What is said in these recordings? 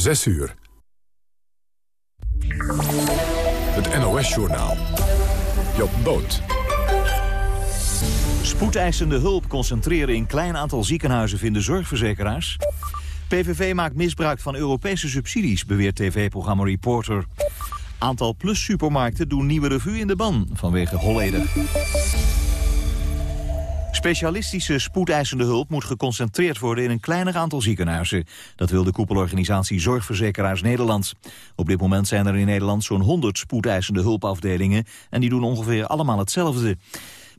6 uur. Het NOS-journaal. Job Boot. Spoedeisende hulp concentreren in klein aantal ziekenhuizen vinden zorgverzekeraars. PVV maakt misbruik van Europese subsidies, beweert tv-programma Reporter. Aantal plus-supermarkten doen nieuwe revue in de ban vanwege Holleder. Specialistische spoedeisende hulp moet geconcentreerd worden in een kleiner aantal ziekenhuizen. Dat wil de koepelorganisatie Zorgverzekeraars Nederland. Op dit moment zijn er in Nederland zo'n 100 spoedeisende hulpafdelingen en die doen ongeveer allemaal hetzelfde.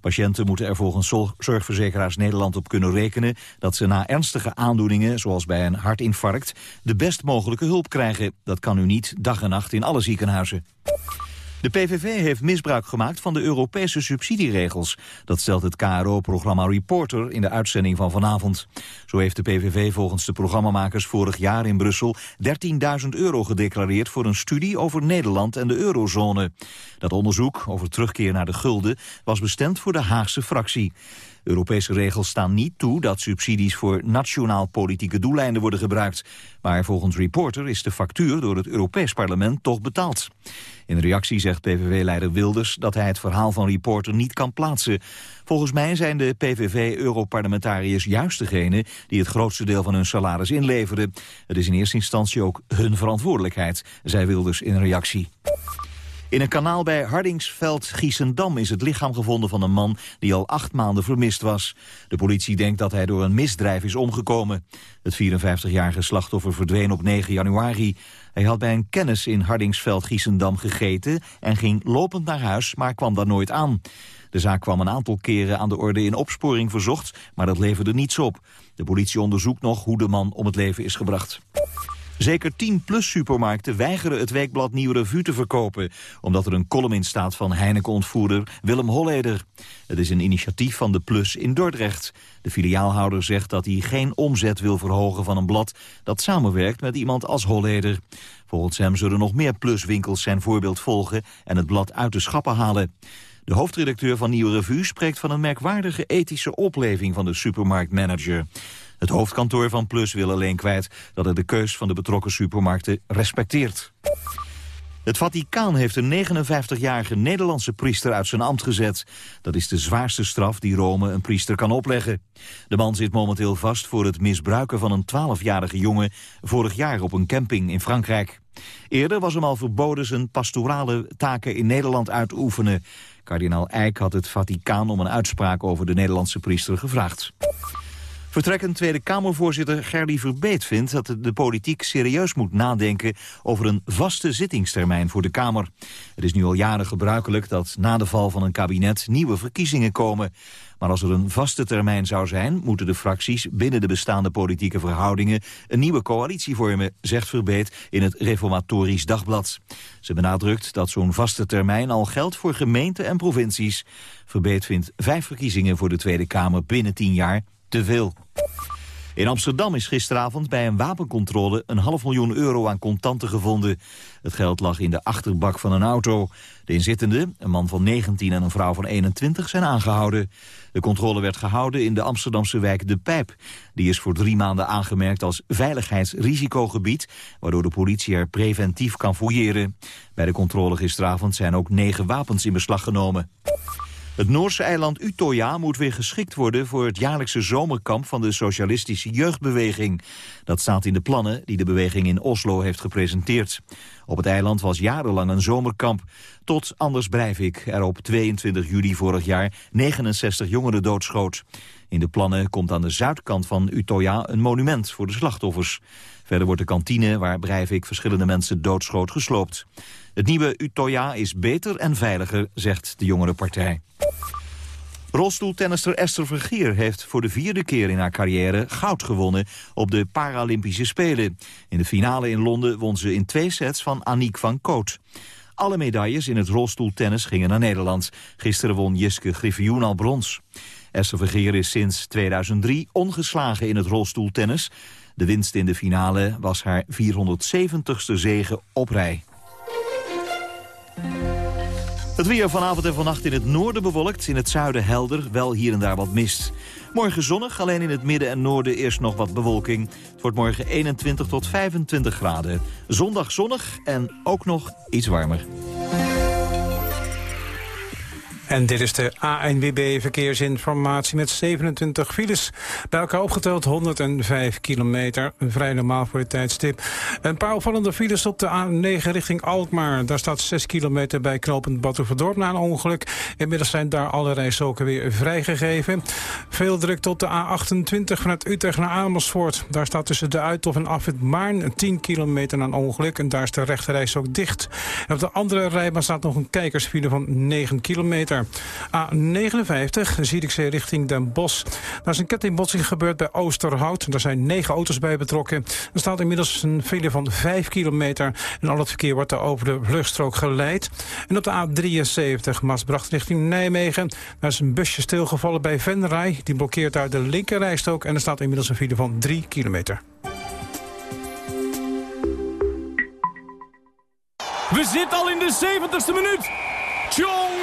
Patiënten moeten er volgens Zorgverzekeraars Nederland op kunnen rekenen dat ze na ernstige aandoeningen, zoals bij een hartinfarct, de best mogelijke hulp krijgen. Dat kan nu niet dag en nacht in alle ziekenhuizen. De PVV heeft misbruik gemaakt van de Europese subsidieregels. Dat stelt het KRO-programma Reporter in de uitzending van vanavond. Zo heeft de PVV volgens de programmamakers vorig jaar in Brussel 13.000 euro gedeclareerd voor een studie over Nederland en de eurozone. Dat onderzoek over terugkeer naar de gulden was bestemd voor de Haagse fractie. Europese regels staan niet toe dat subsidies voor nationaal politieke doeleinden worden gebruikt. Maar volgens Reporter is de factuur door het Europees Parlement toch betaald. In reactie zegt PVV-leider Wilders dat hij het verhaal van Reporter niet kan plaatsen. Volgens mij zijn de PVV-europarlementariërs juist degene die het grootste deel van hun salaris inleveren. Het is in eerste instantie ook hun verantwoordelijkheid, zei Wilders in reactie. In een kanaal bij Hardingsveld-Giessendam is het lichaam gevonden van een man die al acht maanden vermist was. De politie denkt dat hij door een misdrijf is omgekomen. Het 54-jarige slachtoffer verdween op 9 januari. Hij had bij een kennis in Hardingsveld-Giessendam gegeten en ging lopend naar huis, maar kwam daar nooit aan. De zaak kwam een aantal keren aan de orde in opsporing verzocht, maar dat leverde niets op. De politie onderzoekt nog hoe de man om het leven is gebracht. Zeker 10 plus supermarkten weigeren het weekblad Nieuwe Revue te verkopen... omdat er een column in staat van Heineken-ontvoerder Willem Holleder. Het is een initiatief van de Plus in Dordrecht. De filiaalhouder zegt dat hij geen omzet wil verhogen van een blad... dat samenwerkt met iemand als Holleder. Volgens hem zullen nog meer pluswinkels zijn voorbeeld volgen... en het blad uit de schappen halen. De hoofdredacteur van Nieuwe Revue spreekt van een merkwaardige ethische opleving van de supermarktmanager. Het hoofdkantoor van Plus wil alleen kwijt dat het de keus van de betrokken supermarkten respecteert. Het Vaticaan heeft een 59-jarige Nederlandse priester uit zijn ambt gezet. Dat is de zwaarste straf die Rome een priester kan opleggen. De man zit momenteel vast voor het misbruiken van een 12-jarige jongen... vorig jaar op een camping in Frankrijk. Eerder was hem al verboden zijn pastorale taken in Nederland uit te oefenen. Kardinaal Eijk had het Vaticaan om een uitspraak over de Nederlandse priester gevraagd. Vertrekkend Tweede Kamervoorzitter Gerdy Verbeet vindt dat de politiek serieus moet nadenken over een vaste zittingstermijn voor de Kamer. Het is nu al jaren gebruikelijk dat na de val van een kabinet nieuwe verkiezingen komen. Maar als er een vaste termijn zou zijn, moeten de fracties binnen de bestaande politieke verhoudingen een nieuwe coalitie vormen, zegt Verbeet in het Reformatorisch Dagblad. Ze benadrukt dat zo'n vaste termijn al geldt voor gemeenten en provincies. Verbeet vindt vijf verkiezingen voor de Tweede Kamer binnen tien jaar te veel. In Amsterdam is gisteravond bij een wapencontrole een half miljoen euro aan contanten gevonden. Het geld lag in de achterbak van een auto. De inzittenden, een man van 19 en een vrouw van 21, zijn aangehouden. De controle werd gehouden in de Amsterdamse wijk De Pijp. Die is voor drie maanden aangemerkt als veiligheidsrisicogebied... waardoor de politie er preventief kan fouilleren. Bij de controle gisteravond zijn ook negen wapens in beslag genomen. Het Noorse eiland Utoya moet weer geschikt worden voor het jaarlijkse zomerkamp van de socialistische jeugdbeweging. Dat staat in de plannen die de beweging in Oslo heeft gepresenteerd. Op het eiland was jarenlang een zomerkamp. Tot Anders Breivik er op 22 juli vorig jaar 69 jongeren doodschoot. In de plannen komt aan de zuidkant van Utoya een monument voor de slachtoffers. Verder wordt de kantine waar Breivik verschillende mensen doodschoot gesloopt. Het nieuwe Utoya is beter en veiliger, zegt de jongere partij. Rolstoeltennister Esther Vergeer heeft voor de vierde keer in haar carrière goud gewonnen op de Paralympische Spelen. In de finale in Londen won ze in twee sets van Aniek van Koot. Alle medailles in het rolstoeltennis gingen naar Nederland. Gisteren won Jiske Griffioen al brons. Esther Vergeer is sinds 2003 ongeslagen in het rolstoeltennis. De winst in de finale was haar 470ste zege op rij. Het weer vanavond en vannacht in het noorden bewolkt, in het zuiden helder, wel hier en daar wat mist. Morgen zonnig, alleen in het midden en noorden eerst nog wat bewolking. Het wordt morgen 21 tot 25 graden. Zondag zonnig en ook nog iets warmer. En dit is de ANWB verkeersinformatie met 27 files. Bij elkaar opgeteld 105 kilometer. Vrij normaal voor het tijdstip. Een paar opvallende files op de A9 richting Alkmaar. Daar staat 6 kilometer bij knooppunt Batuverdorp na een ongeluk. Inmiddels zijn daar alle rijstroken weer vrijgegeven. Veel druk tot de A28 vanuit Utrecht naar Amersfoort. Daar staat tussen de Uithof en Afwit Maarn 10 kilometer na een ongeluk. En daar is de rechte ook dicht. En op de andere rijbaan staat nog een kijkersfile van 9 kilometer. A59, Zierikzee richting Den Bosch. Daar is een kettingbotsing gebeurd bij Oosterhout. Daar zijn negen auto's bij betrokken. Er staat inmiddels een file van 5 kilometer. En al het verkeer wordt daar over de vluchtstrook geleid. En op de A73, Maasbracht richting Nijmegen. Daar is een busje stilgevallen bij Venray. Die blokkeert daar de linkerrijstrook. En er staat inmiddels een file van 3 kilometer. We zitten al in de 70ste minuut. Jongen,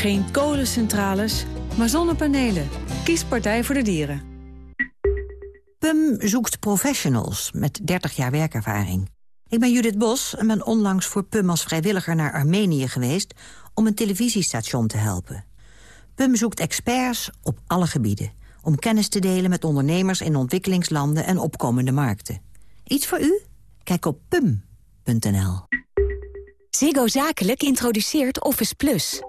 Geen kolencentrales, maar zonnepanelen. Kies Partij voor de Dieren. PUM zoekt professionals met 30 jaar werkervaring. Ik ben Judith Bos en ben onlangs voor PUM als vrijwilliger naar Armenië geweest... om een televisiestation te helpen. PUM zoekt experts op alle gebieden... om kennis te delen met ondernemers in ontwikkelingslanden en opkomende markten. Iets voor u? Kijk op pum.nl. Ziggo Zakelijk introduceert Office Plus...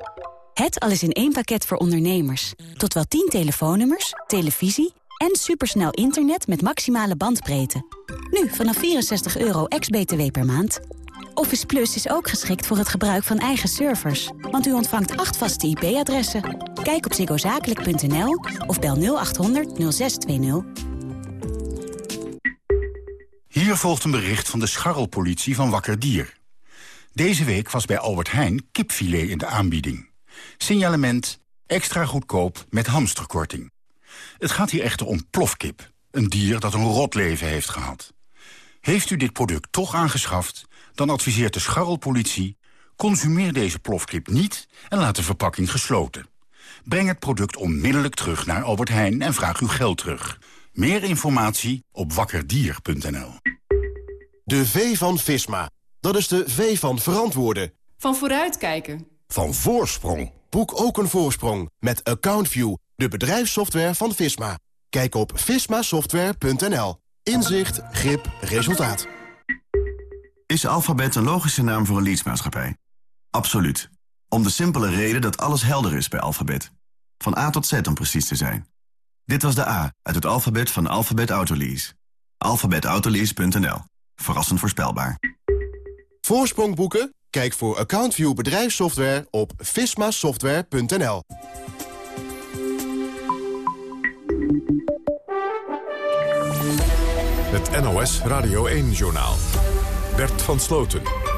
Het alles in één pakket voor ondernemers. Tot wel 10 telefoonnummers, televisie en supersnel internet met maximale bandbreedte. Nu vanaf 64 euro ex-BTW per maand. Office Plus is ook geschikt voor het gebruik van eigen servers. Want u ontvangt acht vaste IP-adressen. Kijk op zigozakelijk.nl of bel 0800 0620. Hier volgt een bericht van de scharrelpolitie van Wakker Dier. Deze week was bij Albert Heijn kipfilet in de aanbieding. Signalement extra goedkoop met hamsterkorting. Het gaat hier echter om plofkip, een dier dat een rot leven heeft gehad. Heeft u dit product toch aangeschaft, dan adviseert de scharrelpolitie... consumeer deze plofkip niet en laat de verpakking gesloten. Breng het product onmiddellijk terug naar Albert Heijn en vraag uw geld terug. Meer informatie op wakkerdier.nl. De V van Visma. Dat is de V van verantwoorden. Van vooruitkijken van voorsprong. Boek ook een voorsprong met AccountView, de bedrijfssoftware van Visma. Kijk op vismasoftware.nl. Inzicht, grip, resultaat. Is Alphabet een logische naam voor een leadsmaatschappij? Absoluut. Om de simpele reden dat alles helder is bij Alphabet. Van A tot Z om precies te zijn. Dit was de A uit het alfabet van Alphabet Autolease. Alphabetautolease.nl. Verrassend voorspelbaar. Voorsprong boeken? Kijk voor AccountView bedrijfssoftware op vismasoftware.nl. Het NOS Radio 1-journaal. Bert van Sloten.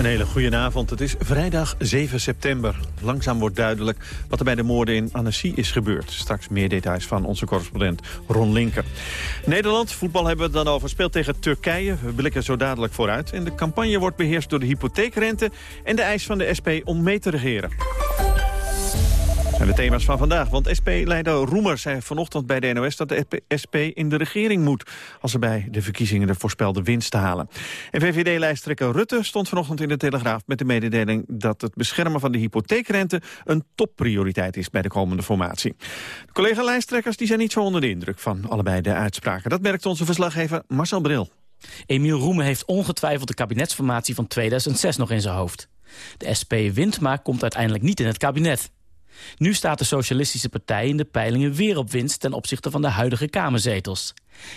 Een hele goede avond. Het is vrijdag 7 september. Langzaam wordt duidelijk wat er bij de moorden in Annecy is gebeurd. Straks meer details van onze correspondent Ron Linker. Nederland, voetbal hebben we het dan over, speelt tegen Turkije. We blikken zo dadelijk vooruit. En de campagne wordt beheerst door de hypotheekrente... en de eis van de SP om mee te regeren zijn de thema's van vandaag. Want SP-leider Roemer zei vanochtend bij de NOS dat de SP in de regering moet... als ze bij de verkiezingen de voorspelde winst te halen. En VVD-lijsttrekker Rutte stond vanochtend in de Telegraaf... met de mededeling dat het beschermen van de hypotheekrente... een topprioriteit is bij de komende formatie. De collega-lijsttrekkers zijn niet zo onder de indruk van allebei de uitspraken. Dat merkt onze verslaggever Marcel Bril. Emiel Roemer heeft ongetwijfeld de kabinetsformatie van 2006 nog in zijn hoofd. De SP wint, maar komt uiteindelijk niet in het kabinet. Nu staat de Socialistische Partij in de peilingen weer op winst... ten opzichte van de huidige Kamerzetels.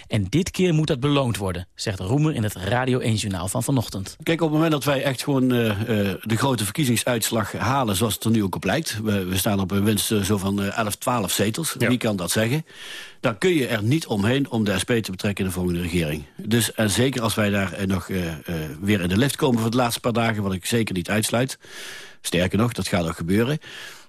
En dit keer moet dat beloond worden, zegt Roemer in het Radio 1-journaal van vanochtend. Kijk, op het moment dat wij echt gewoon uh, uh, de grote verkiezingsuitslag halen... zoals het er nu ook op lijkt... we, we staan op een winst uh, zo van 11, 12 zetels, ja. wie kan dat zeggen... dan kun je er niet omheen om de SP te betrekken in de volgende regering. Dus en zeker als wij daar nog weer in de lift komen voor de laatste paar dagen... wat ik zeker niet uitsluit... Sterker nog, dat gaat ook gebeuren.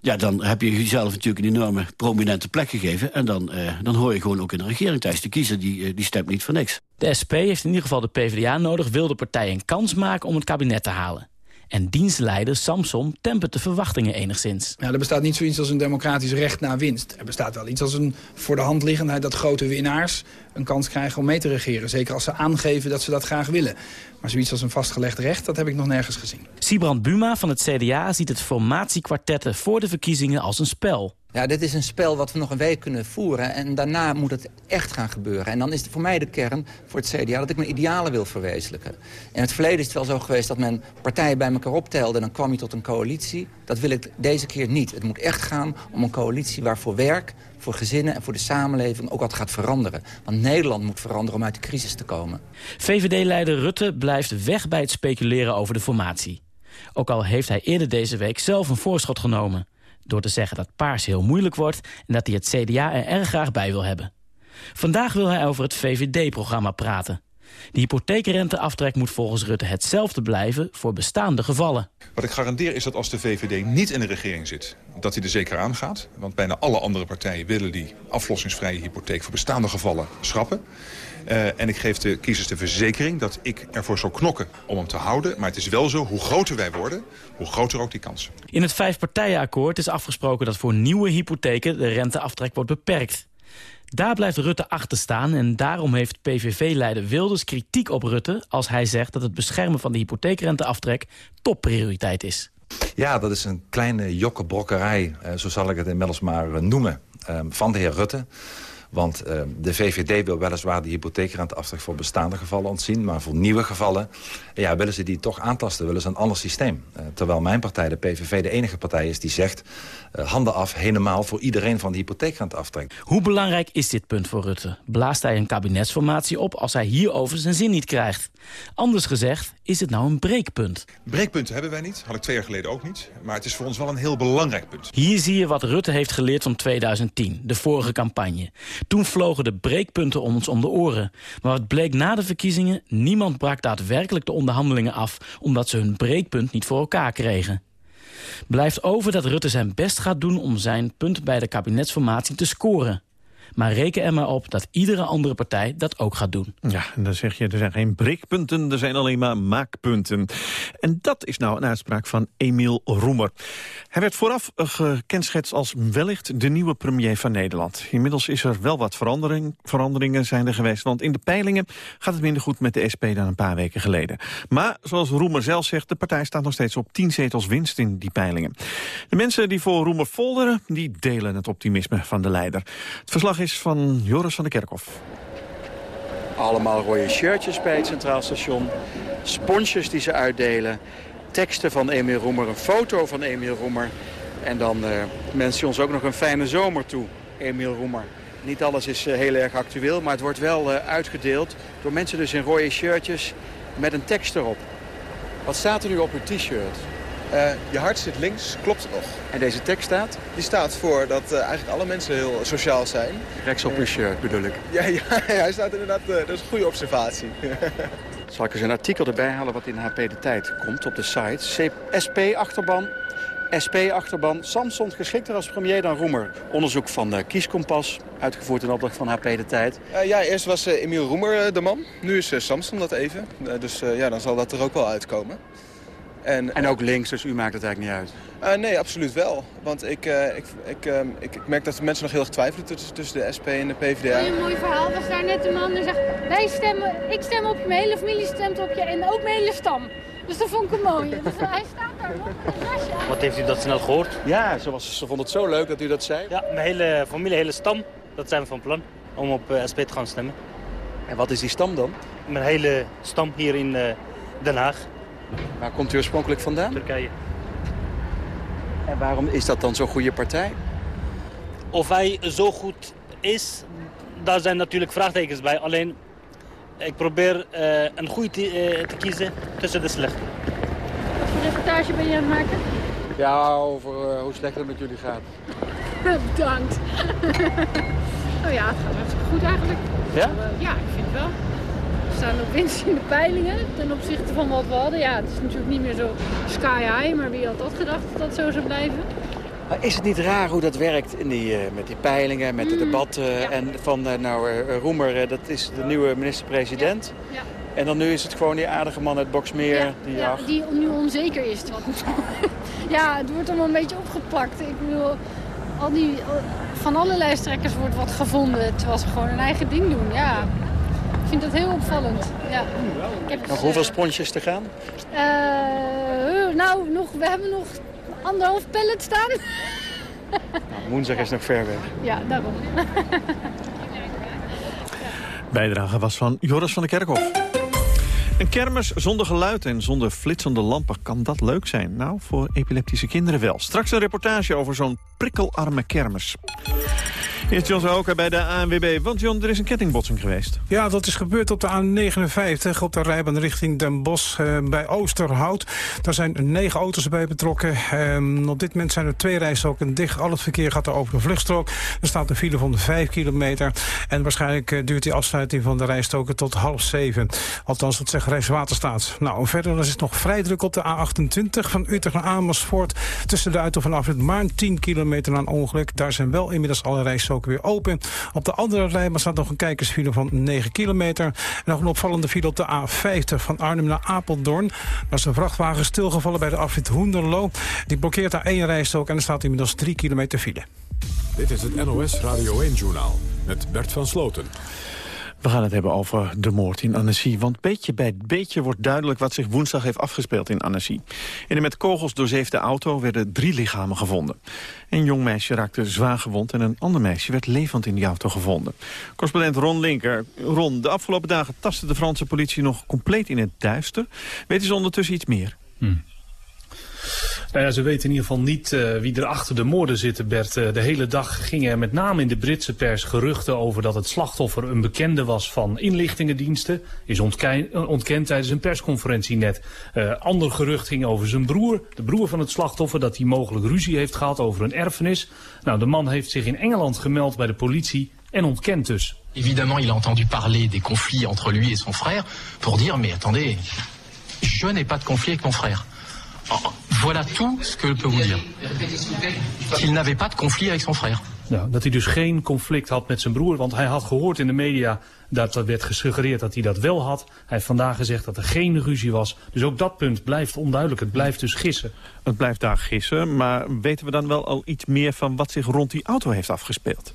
Ja, dan heb je jezelf natuurlijk een enorme prominente plek gegeven. En dan, eh, dan hoor je gewoon ook in de regering thuis. De kiezer die, die stemt niet voor niks. De SP heeft in ieder geval de PvdA nodig... wil de partij een kans maken om het kabinet te halen. En dienstleider Samson tempert de verwachtingen enigszins. Ja, er bestaat niet zoiets als een democratisch recht na winst. Er bestaat wel iets als een voor de hand liggendheid... dat grote winnaars een kans krijgen om mee te regeren. Zeker als ze aangeven dat ze dat graag willen. Maar zoiets als een vastgelegd recht, dat heb ik nog nergens gezien. Sibrand Buma van het CDA ziet het formatiekwartetten voor de verkiezingen als een spel. Ja, dit is een spel wat we nog een week kunnen voeren. En daarna moet het echt gaan gebeuren. En dan is het voor mij de kern voor het CDA dat ik mijn idealen wil verwezenlijken. In het verleden is het wel zo geweest dat men partijen bij elkaar optelde... en dan kwam je tot een coalitie. Dat wil ik deze keer niet. Het moet echt gaan om een coalitie waarvoor werk, voor gezinnen en voor de samenleving ook wat gaat veranderen. Want Nederland moet veranderen om uit de crisis te komen. VVD-leider Rutte blijft weg bij het speculeren over de formatie. Ook al heeft hij eerder deze week zelf een voorschot genomen door te zeggen dat paars heel moeilijk wordt... en dat hij het CDA er erg graag bij wil hebben. Vandaag wil hij over het VVD-programma praten. De hypotheekrenteaftrek moet volgens Rutte hetzelfde blijven voor bestaande gevallen. Wat ik garandeer is dat als de VVD niet in de regering zit... dat hij er zeker aan gaat. Want bijna alle andere partijen willen die aflossingsvrije hypotheek... voor bestaande gevallen schrappen. Uh, en ik geef de kiezers de verzekering dat ik ervoor zal knokken om hem te houden. Maar het is wel zo, hoe groter wij worden, hoe groter ook die kans. In het vijfpartijenakkoord is afgesproken dat voor nieuwe hypotheken de renteaftrek wordt beperkt. Daar blijft Rutte achter staan en daarom heeft PVV-leider Wilders kritiek op Rutte... als hij zegt dat het beschermen van de hypotheekrenteaftrek topprioriteit is. Ja, dat is een kleine jokkenbrokkerij, zo zal ik het inmiddels maar noemen, van de heer Rutte. Want uh, de VVD wil weliswaar de hypotheekrenteaftrek voor bestaande gevallen ontzien. Maar voor nieuwe gevallen ja, willen ze die toch aantasten. Willen ze een ander systeem. Uh, terwijl mijn partij, de PVV, de enige partij is die zegt... Uh, handen af helemaal voor iedereen van de hypotheekrenteaftrek. Hoe belangrijk is dit punt voor Rutte? Blaast hij een kabinetsformatie op als hij hierover zijn zin niet krijgt? Anders gezegd, is het nou een breekpunt? Breekpunten hebben wij niet. Had ik twee jaar geleden ook niet. Maar het is voor ons wel een heel belangrijk punt. Hier zie je wat Rutte heeft geleerd van 2010, de vorige campagne. Toen vlogen de breekpunten ons om de oren. Maar wat bleek na de verkiezingen? Niemand brak daadwerkelijk de onderhandelingen af... omdat ze hun breekpunt niet voor elkaar kregen. Blijft over dat Rutte zijn best gaat doen om zijn punt bij de kabinetsformatie te scoren. Maar reken er maar op dat iedere andere partij dat ook gaat doen. Ja, en dan zeg je, er zijn geen breekpunten, er zijn alleen maar maakpunten. En dat is nou een uitspraak van Emiel Roemer. Hij werd vooraf gekenschetst als wellicht de nieuwe premier van Nederland. Inmiddels is er wel wat verandering, veranderingen zijn er geweest... want in de peilingen gaat het minder goed met de SP dan een paar weken geleden. Maar, zoals Roemer zelf zegt, de partij staat nog steeds op 10 zetels winst in die peilingen. De mensen die voor Roemer folderen, die delen het optimisme van de leider. Het verslag is van Joris van der Kerkhof. Allemaal rode shirtjes bij het Centraal Station. Sponsjes die ze uitdelen. Teksten van Emiel Roemer, een foto van Emiel Roemer. En dan uh, wensen ze ons ook nog een fijne zomer toe, Emiel Roemer. Niet alles is uh, heel erg actueel, maar het wordt wel uh, uitgedeeld door mensen dus in rode shirtjes met een tekst erop. Wat staat er nu op uw t-shirt? Uh, je hart zit links, klopt het nog. En deze tekst staat? Die staat voor dat uh, eigenlijk alle mensen heel sociaal zijn. Rechts op uw shirt bedoel ik. Ja, ja, hij staat inderdaad, uh, dat is een goede observatie. Zal ik eens een artikel erbij halen wat in HP De Tijd komt op de site. SP-achterban, SP-achterban, Samson geschikter als premier dan Roemer. Onderzoek van Kieskompas, uitgevoerd in opdracht van HP De Tijd. ja, eerst was Emiel Roemer de man, nu is Samson dat even. dus ja, dan zal dat er ook wel uitkomen. En, en ook links, dus u maakt het eigenlijk niet uit? Uh, nee, absoluut wel. Want ik, uh, ik, ik, uh, ik, ik, merk dat de mensen nog heel erg twijfelen tussen, tussen de SP en de PvdA. Een mooi verhaal was daar net een man die zegt... Wij stemmen, ik stem op je, mijn hele familie stemt op je en ook mijn hele stam. Dus dat vond ik een mooie. Dus hij staat daar nog een Wat heeft u dat snel gehoord? Ja, ze, was, ze vond het zo leuk dat u dat zei. Ja, mijn hele familie, hele stam, dat zijn we van plan om op SP te gaan stemmen. En wat is die stam dan? Mijn hele stam hier in Den Haag. Waar komt u oorspronkelijk vandaan? Turkije. En waarom is dat dan zo'n goede partij? Of hij zo goed is, daar zijn natuurlijk vraagtekens bij. Alleen, ik probeer uh, een goede te, uh, te, kiezen tussen de slechte. Wat voor reportage ben je aan het maken? Ja, over uh, hoe slecht het met jullie gaat. Bedankt. oh ja, het gaat hartstikke goed eigenlijk. Ja? ja, ik vind het wel. We staan op winst in de peilingen ten opzichte van wat we hadden. Ja, het is natuurlijk niet meer zo sky high, maar wie had dat gedacht dat dat zo zou blijven? Maar is het niet raar hoe dat werkt in die, uh, met die peilingen, met de debatten? Ja. En van, uh, nou, uh, Roemer, dat is de nieuwe minister-president. Ja. Ja. En dan nu is het gewoon die aardige man uit Boksmeer. die, ja, die nu onzeker is. ja, het wordt allemaal een beetje opgeplakt. Ik bedoel, al die, van alle lijsttrekkers wordt wat gevonden. Terwijl ze gewoon hun eigen ding doen. Ja, vind dat heel opvallend. Ja. Ik heb nog hoeveel sponsjes te gaan? nou, nog, we hebben nog anderhalf pallet staan. Nou, woensdag is nog ver weg. Ja, daarom. Bijdrage was van Joris van der Kerkhof. Een kermis zonder geluid en zonder flitsende lampen, kan dat leuk zijn? Nou, voor epileptische kinderen wel. Straks een reportage over zo'n prikkelarme kermis. Eerst John Zahoka bij de ANWB. Want John, er is een kettingbotsing geweest. Ja, dat is gebeurd op de A59 op de rijbaan richting Den Bosch eh, bij Oosterhout. Daar zijn negen auto's bij betrokken. Eh, op dit moment zijn er twee rijstroken dicht. Al het verkeer gaat er over de vluchtstrook. Er staat een file van 5 kilometer. En waarschijnlijk uh, duurt die afsluiting van de rijstroken tot half zeven. Althans, dat zegt Rijkswaterstaat. Nou, verder is het nog vrij druk op de A28 van Utrecht naar Amersfoort. Tussen de uit- of vanaf het Maarn 10 kilometer na een ongeluk. Daar zijn wel inmiddels alle rijstroken weer open. Op de andere lijn staat nog een kijkersfile van 9 kilometer. En nog een opvallende file op de A50 van Arnhem naar Apeldoorn. Daar is een vrachtwagen stilgevallen bij de afrit Hoenderloo. Die blokkeert daar één rijstrook en er staat inmiddels 3 kilometer file. Dit is het NOS Radio 1-journaal met Bert van Sloten. We gaan het hebben over de moord in Annecy. Want beetje bij beetje wordt duidelijk wat zich woensdag heeft afgespeeld in Annecy. In een met kogels doorzeefde auto werden drie lichamen gevonden. Een jong meisje raakte zwaar gewond en een ander meisje werd levend in die auto gevonden. Correspondent Ron Linker. Ron, de afgelopen dagen tastte de Franse politie nog compleet in het duister. Weten ze ondertussen iets meer? Hmm. Nou ze weten in ieder geval niet uh, wie er achter de moorden zitten, Bert. Uh, de hele dag gingen er met name in de Britse pers geruchten over dat het slachtoffer een bekende was van inlichtingendiensten. Is ontkend tijdens een persconferentie net. Uh, ander gerucht ging over zijn broer, de broer van het slachtoffer, dat hij mogelijk ruzie heeft gehad over een erfenis. Nou, de man heeft zich in Engeland gemeld bij de politie en ontkent dus. Évidemment, il a entendu parler des conflits entre lui et son frère pour dire, mais attendez, je n'ai pas de conflit avec mon frère. Voilà tout ce que je peux vous dire. Qu'il n'avait pas de conflit avec son frère. Nou, dat hij dus geen conflict had met zijn broer, want hij had gehoord in de media dat er werd gesuggereerd dat hij dat wel had. Hij heeft vandaag gezegd dat er geen ruzie was. Dus ook dat punt blijft onduidelijk. Het blijft dus gissen. Het blijft daar gissen, maar weten we dan wel al iets meer van wat zich rond die auto heeft afgespeeld?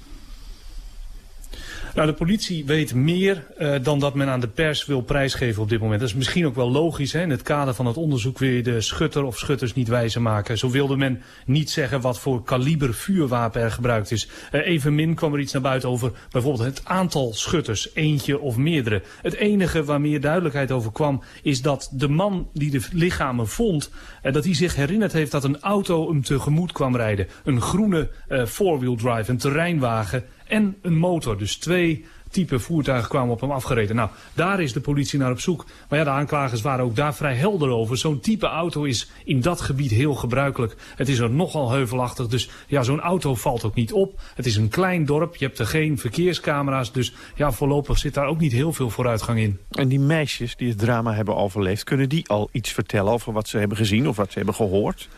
Nou, de politie weet meer uh, dan dat men aan de pers wil prijsgeven op dit moment. Dat is misschien ook wel logisch. Hè? In het kader van het onderzoek wil je de schutter of schutters niet wijzer maken. Zo wilde men niet zeggen wat voor kaliber vuurwapen er gebruikt is. Uh, evenmin kwam er iets naar buiten over bijvoorbeeld het aantal schutters. Eentje of meerdere. Het enige waar meer duidelijkheid over kwam is dat de man die de lichamen vond... Uh, dat hij zich herinnerd heeft dat een auto hem tegemoet kwam rijden. Een groene four-wheel drive, een terreinwagen en een motor. Dus twee type voertuigen kwamen op hem afgereden. Nou, daar is de politie naar op zoek. Maar ja, de aanklagers waren ook daar vrij helder over. Zo'n type auto is in dat gebied heel gebruikelijk. Het is er nogal heuvelachtig, dus ja, zo'n auto valt ook niet op. Het is een klein dorp, je hebt er geen verkeerscamera's. Dus ja, voorlopig zit daar ook niet heel veel vooruitgang in. En die meisjes die het drama hebben overleefd... kunnen die al iets vertellen over wat ze hebben gezien of wat ze hebben gehoord?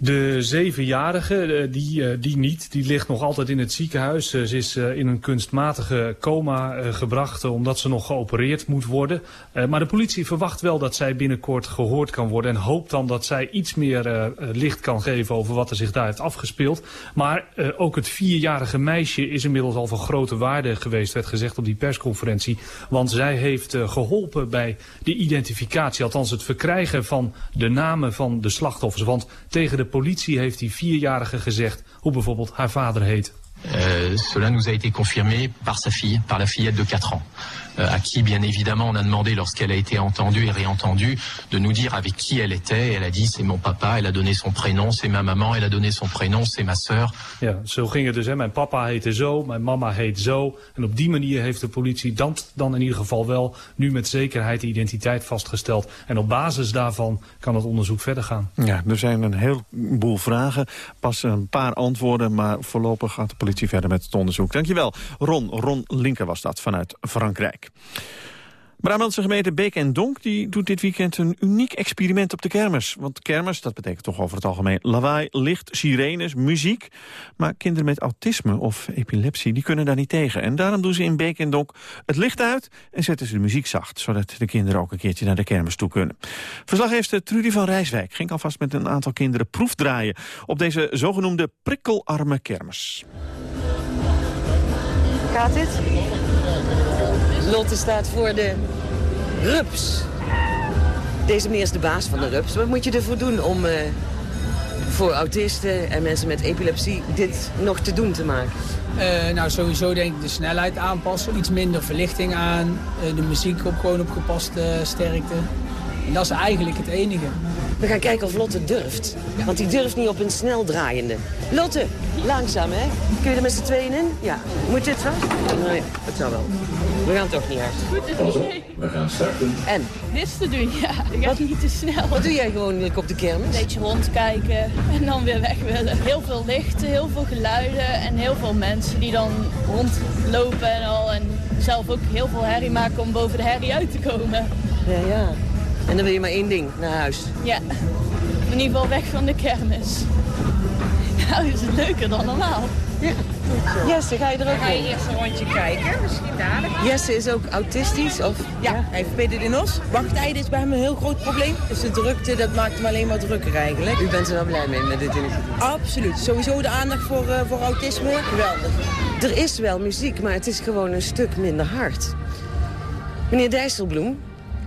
De zevenjarige, die, die niet. Die ligt nog altijd in het ziekenhuis. Ze is in een kunstmatige coma gebracht omdat ze nog geopereerd moet worden. Maar de politie verwacht wel dat zij binnenkort gehoord kan worden. En hoopt dan dat zij iets meer licht kan geven over wat er zich daar heeft afgespeeld. Maar ook het vierjarige meisje is inmiddels al van grote waarde geweest, werd gezegd op die persconferentie. Want zij heeft geholpen bij de identificatie, althans het verkrijgen van de namen van de slachtoffers. Want tegen de politie heeft die vierjarige gezegd hoe bijvoorbeeld haar vader heet. Euh, cela nous a été confirmé par sa fille, par la fillette de 4 ans, à qui, bien évidemment, on a demandé, lorsqu'elle a été entendue et réentendue, de nous dire avec qui elle était. Elle a dit, c'est mon papa, elle a donné son prénom, c'est ma maman, elle a donné son prénom, c'est ma sœur. Ja, zo ging het dus. Hè. Mijn papa heette zo, mijn mama heet zo. En op die manier heeft de politie dan, dan in ieder geval wel nu met zekerheid de identiteit vastgesteld. En op basis daarvan kan het onderzoek verder gaan. Ja, er zijn een heleboel vragen, pas een paar antwoorden... maar voorlopig gaat de politie verder met het onderzoek. Dankjewel, Ron. Ron Linker was dat vanuit Frankrijk. Brabantse gemeente Beek en Donk die doet dit weekend een uniek experiment op de kermis. Want kermis, dat betekent toch over het algemeen lawaai, licht, sirenes, muziek. Maar kinderen met autisme of epilepsie, die kunnen daar niet tegen. En daarom doen ze in Beek en Donk het licht uit en zetten ze de muziek zacht. Zodat de kinderen ook een keertje naar de kermis toe kunnen. Verslaggever Trudy van Rijswijk ging alvast met een aantal kinderen proefdraaien... op deze zogenoemde prikkelarme kermis. Gaat dit? Lotte staat voor de rups. Deze meneer is de baas van de rups. Wat moet je ervoor doen om uh, voor autisten en mensen met epilepsie dit nog te doen te maken? Uh, nou, sowieso denk ik de snelheid aanpassen. Iets minder verlichting aan. Uh, de muziek op gewoon op gepaste sterkte. En dat is eigenlijk het enige. We gaan kijken of Lotte durft. Want die durft niet op een snel draaiende. Lotte, langzaam hè? Kun je er met z'n tweeën in? Ja. Moet dit vast? Nou ja, het zou wel. We gaan toch niet hard. Goed, dus we gaan starten. En? Dit te doen, ja. Ik ga niet te snel. Wat doe jij gewoon op de kermis? Een beetje rondkijken en dan weer weg willen. Heel veel lichten, heel veel geluiden en heel veel mensen die dan rondlopen en al. En zelf ook heel veel herrie maken om boven de herrie uit te komen. Ja, ja. En dan wil je maar één ding, naar huis. Ja, in ieder geval weg van de kermis. Nou is het leuker dan normaal. Ja. Jesse, ga je er ook Ga je eerst een rondje kijken, misschien dadelijk. Jesse is ook autistisch? Of? Ja, hij heeft PDD-NOS. Wachttijden is bij hem een heel groot probleem. Dus de drukte, dat maakt hem alleen maar drukker eigenlijk. U bent er wel blij mee met dit initiatief? Absoluut. Sowieso de aandacht voor, uh, voor autisme, geweldig. Er is wel muziek, maar het is gewoon een stuk minder hard. Meneer Dijsselbloem,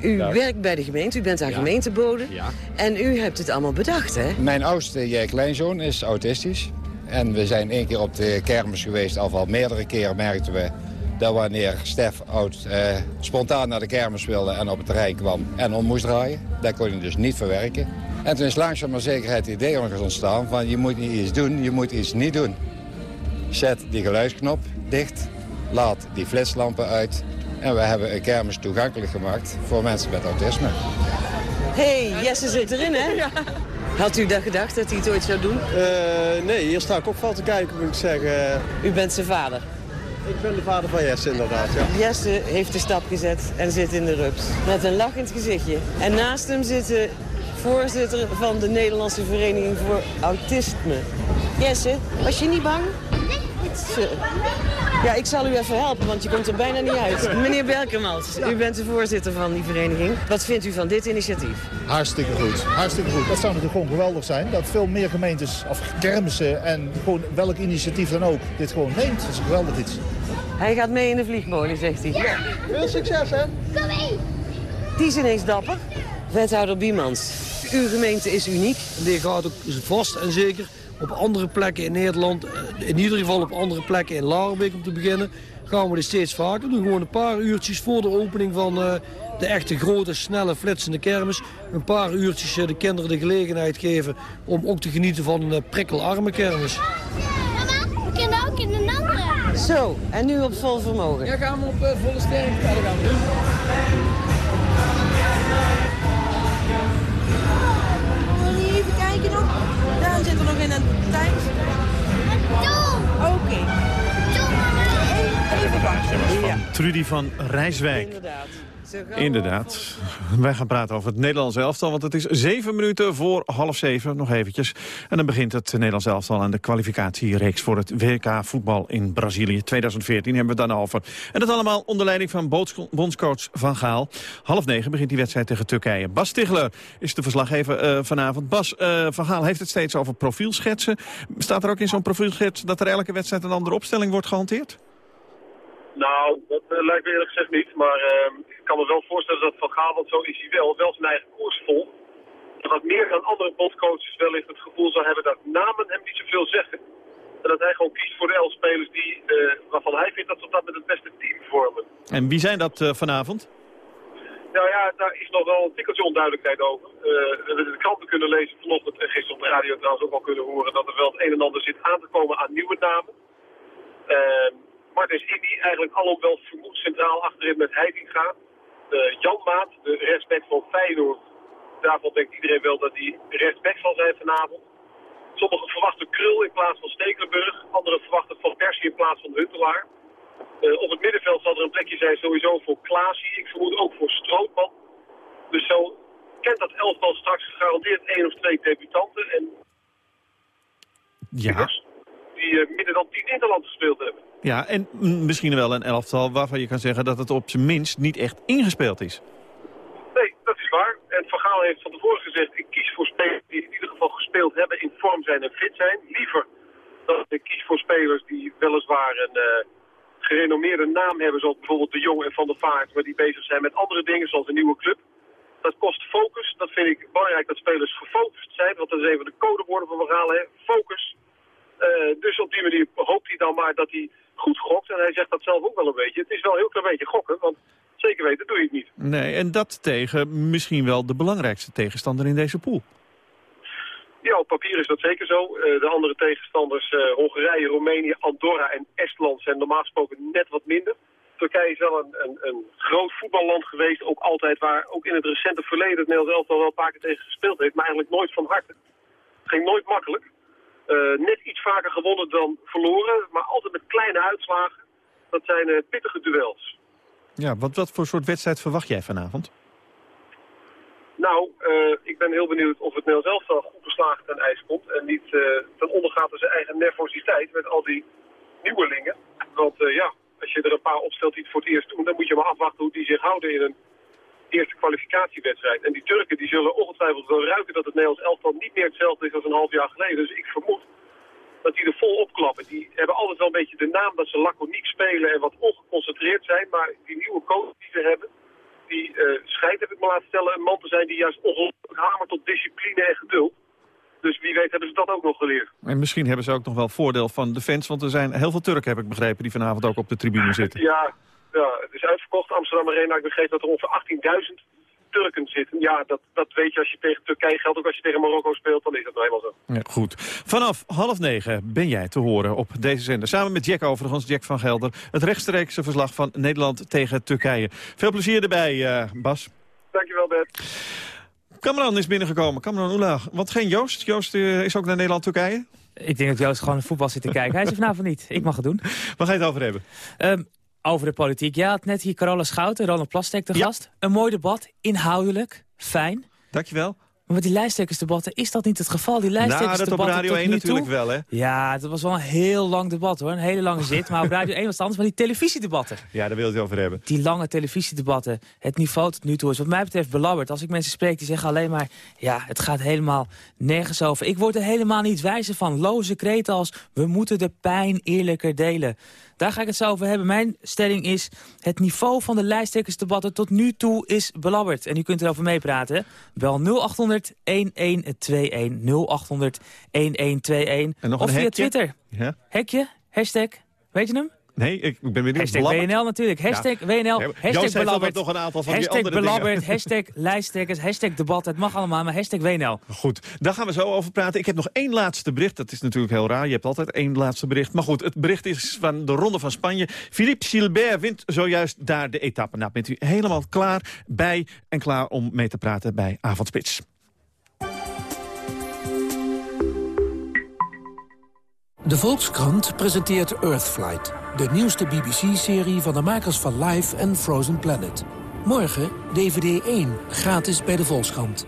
u werkt bij de gemeente, u bent haar Ja. gemeentebode. Ja. En u hebt het allemaal bedacht, hè? Mijn oudste jij kleinzoon is autistisch. En we zijn één keer op de kermis geweest, of al meerdere keren merkten we... dat wanneer Stef oud eh, spontaan naar de kermis wilde en op het terrein kwam en om moest draaien... dat kon hij dus niet verwerken. En toen is langzaam maar zeker het idee ontstaan van je moet niet iets doen, je moet iets niet doen. Zet die geluidsknop dicht, laat die flitslampen uit... en we hebben een kermis toegankelijk gemaakt voor mensen met autisme. Hé, hey, Jesse zit erin, hè? Had u dat gedacht, dat hij het ooit zou doen? nee, hier sta ik ook van te kijken, moet ik zeggen. U bent zijn vader? Ik ben de vader van Jesse, inderdaad, ja. Jesse heeft de stap gezet en zit in de rups. Met een lachend gezichtje. En naast hem zit de voorzitter van de Nederlandse Vereniging voor Autisme. Jesse, was je niet bang? Zo. Ja, ik zal u even helpen, want je komt er bijna niet uit. Meneer Berkemans, u bent de voorzitter van die vereniging. Wat vindt u van dit initiatief? Hartstikke goed, hartstikke goed. Dat zou natuurlijk gewoon geweldig zijn. Dat veel meer gemeentes, of kermissen en gewoon welk initiatief dan ook, dit gewoon neemt. Dat is een geweldig iets. Hij gaat mee in de vliegmolen, zegt hij. Ja, veel succes hè. Kom mee! Die is ineens dapper. Wethouder Biemans, uw gemeente is uniek. Die gaat ook vast en zeker op andere plekken in Nederland, eh, in ieder geval op andere plekken in Larenbeek om te beginnen, gaan we dit steeds vaker doen. Gewoon een paar uurtjes voor de opening van eh, de echte grote, snelle, flitsende kermis. Een paar uurtjes eh, de kinderen de gelegenheid geven om ook te genieten van een prikkelarme kermis. We kunnen ook in andere. Zo, en nu op vol vermogen. Ja, gaan we op volle sterkte. Gaan we doen. Daar zit er nog in een tijd. Oké. Even wachten. Ja. Trudy van Rijswijk. Inderdaad. Inderdaad. Wij gaan praten over het Nederlands elftal, want het is zeven minuten voor half zeven, nog eventjes. En dan begint het Nederlands elftal aan de kwalificatiereeks voor het WK voetbal in Brazilië. 2014 hebben we het dan over. En dat allemaal onder leiding van bondscoach Van Gaal. Half negen begint die wedstrijd tegen Turkije. Bas Stigler is de verslaggever eh, vanavond. Bas, eh, Van Gaal heeft het steeds over profielschetsen. Staat er ook in zo'n profielschets dat er elke wedstrijd een andere opstelling wordt gehanteerd? Nou, dat eh, lijkt me eerlijk gezegd niet. Maar eh, ik kan me wel voorstellen dat Van Gaal, want zo is hij wel, wel zijn eigen koers volgt. Dat meer dan andere bondcoaches wellicht het gevoel zou hebben dat namen hem niet zoveel zeggen. En dat hij gewoon kiest voor de elf spelers die, eh, waarvan hij vindt dat ze dat met het beste team vormen. En wie zijn dat eh, vanavond? Nou ja, daar is nog wel een tikkeltje onduidelijkheid over. We hebben de kranten kunnen lezen vanochtend en gisteren op de radio trouwens ook al kunnen horen dat er wel het een en ander zit aan te komen aan nieuwe namen. Uh, Martins Indy eigenlijk alom wel vermoed centraal achterin met Heidinga. Uh, Jan Maat, de rechtsback van Feyenoord. Daarvan denkt iedereen wel dat hij rechtsback zal zijn vanavond. Sommigen verwachten Krul in plaats van Stekelenburg. Anderen verwachten Van Persie in plaats van Huntelaar. Uh, op het middenveld zal er een plekje zijn sowieso voor Klaasie. Ik vermoed ook voor Strootman. Dus zo kent dat elftal straks gegarandeerd één of twee debutanten. En ja. die uh, minder dan tien Interland gespeeld hebben. Ja, en misschien wel een elftal waarvan je kan zeggen dat het op zijn minst niet echt ingespeeld is. Nee, dat is waar. En Van Gaal heeft van tevoren gezegd, ik kies voor spelers die in ieder geval gespeeld hebben, in vorm zijn en fit zijn. Liever dan ik kies voor spelers die weliswaar een uh, gerenommeerde naam hebben, zoals bijvoorbeeld De Jong en Van der Vaart, maar die bezig zijn met andere dingen, zoals een nieuwe club. Dat kost focus. Dat vind ik belangrijk dat spelers gefocust zijn, want dat is even de codewoorden van Van Gaal, hè. focus. Uh, dus op die manier hoopt hij dan maar dat hij goed gokt. En hij zegt dat zelf ook wel een beetje. Het is wel een heel klein beetje gokken, want zeker weten doe je het niet. Nee, en dat tegen misschien wel de belangrijkste tegenstander in deze pool. Ja, op papier is dat zeker zo. Uh, de andere tegenstanders, uh, Hongarije, Roemenië, Andorra en Estland zijn normaal gesproken net wat minder. Turkije is wel een, een, een, groot voetballand geweest, ook altijd waar ook in het recente verleden het Nederlands elftal wel een paar keer tegen gespeeld heeft, maar eigenlijk nooit van harte. Het ging nooit makkelijk. Uh, net iets vaker gewonnen dan verloren, maar altijd met kleine uitslagen. Dat zijn uh, pittige duels. Ja, wat, wat voor soort wedstrijd verwacht jij vanavond? Nou, uh, ik ben heel benieuwd of het Nederlands elftal goed beslagen ten ijs komt. En niet ten onder gaat zijn eigen nervositeit met al die nieuwelingen. Want ja, als je er een paar opstelt die het voor het eerst doen, dan moet je maar afwachten hoe die zich houden in een eerste kwalificatiewedstrijd. En die Turken die zullen ongetwijfeld wel ruiken dat het Nederlands elftal niet meer hetzelfde is als een half jaar geleden. Dus ik vermoed dat die er vol opklappen. Die hebben altijd wel een beetje de naam dat ze laconiek spelen en wat ongeconcentreerd zijn. Maar die nieuwe coach die ze hebben, die uh, schijnt, heb ik me laten stellen, een man te zijn die juist ongelooflijk hamert op discipline en geduld. Dus wie weet hebben ze dat ook nog geleerd. En misschien hebben ze ook nog wel voordeel van de fans, want er zijn heel veel Turken, heb ik begrepen, die vanavond ook op de tribune zitten. Ja, ja, het is uitverkocht. Amsterdam Arena, ik begreep dat er ongeveer 18.000 Turken zitten. Ja, dat, dat weet je als je tegen Turkije geldt. Ook als je tegen Marokko speelt, dan is dat nou helemaal zo. Ja, goed. Vanaf half negen ben jij te horen op deze zender. Samen met Jack overigens, Jack van Gelder. Het rechtstreekse verslag van Nederland tegen Turkije. Veel plezier erbij, uh, Bas. Dankjewel, Bert. Cameron is binnengekomen. Cameron Oela. Want geen Joost. Joost uh, is ook naar Nederland-Turkije? Ik denk dat Joost gewoon voetbal zit te kijken. Hij is er vanavond niet. Ik mag het doen. Waar ga je het over hebben? Um, over de politiek. Ja, had net hier Carola Schouten, Ronald Plastek de Ja. gast. Een mooi debat, inhoudelijk, fijn. Dankjewel. Maar met die lijsttrekkersdebatten is dat niet het geval. Die Nou, dat op lijsttrekkersdebatten Radio tot 1 nu natuurlijk toe, wel, hè? Ja, het was wel een heel lang debat hoor. Een hele lange zit. Maar op Radio 1 was het anders. Maar die televisiedebatten. Ja, daar wil je het over hebben. Die lange televisiedebatten. Het niveau tot nu toe is wat mij betreft belabberd. Als ik mensen spreek die zeggen alleen maar... Ja, het gaat helemaal nergens over. Ik word er helemaal niet wijzer van. Loze kreten als... We moeten de pijn eerlijker delen. Daar ga ik het zo over hebben. Mijn stelling is... Het niveau van de lijsttrekkersdebatten tot nu toe is belabberd. En u kunt erover meepraten. Bel 0800 1121 0800 1121. En nog of via? Twitter. Ja? Hekje, hashtag, weet je hem? Nee, ik ben benieuwd. Hashtag Belabberd? WNL natuurlijk. Hashtag Ja. WNL. Hashtag Joost belabberd. nog een aantal van die hashtag andere belabberd. dingen. Hashtag lijsttrekkers. Hashtag debat. Het mag allemaal, maar hashtag WNL. Goed, daar gaan we zo over praten. Ik heb nog één laatste bericht. Dat is natuurlijk heel raar. Je hebt altijd één laatste bericht. Maar goed, het bericht is van de Ronde van Spanje. Philippe Gilbert wint zojuist daar de etappe. Nou, bent u helemaal klaar bij en klaar om mee te praten bij Avondspits. De Volkskrant presenteert Earthflight, de nieuwste BBC-serie van de makers van Life en Frozen Planet. Morgen DVD 1, gratis bij de Volkskrant.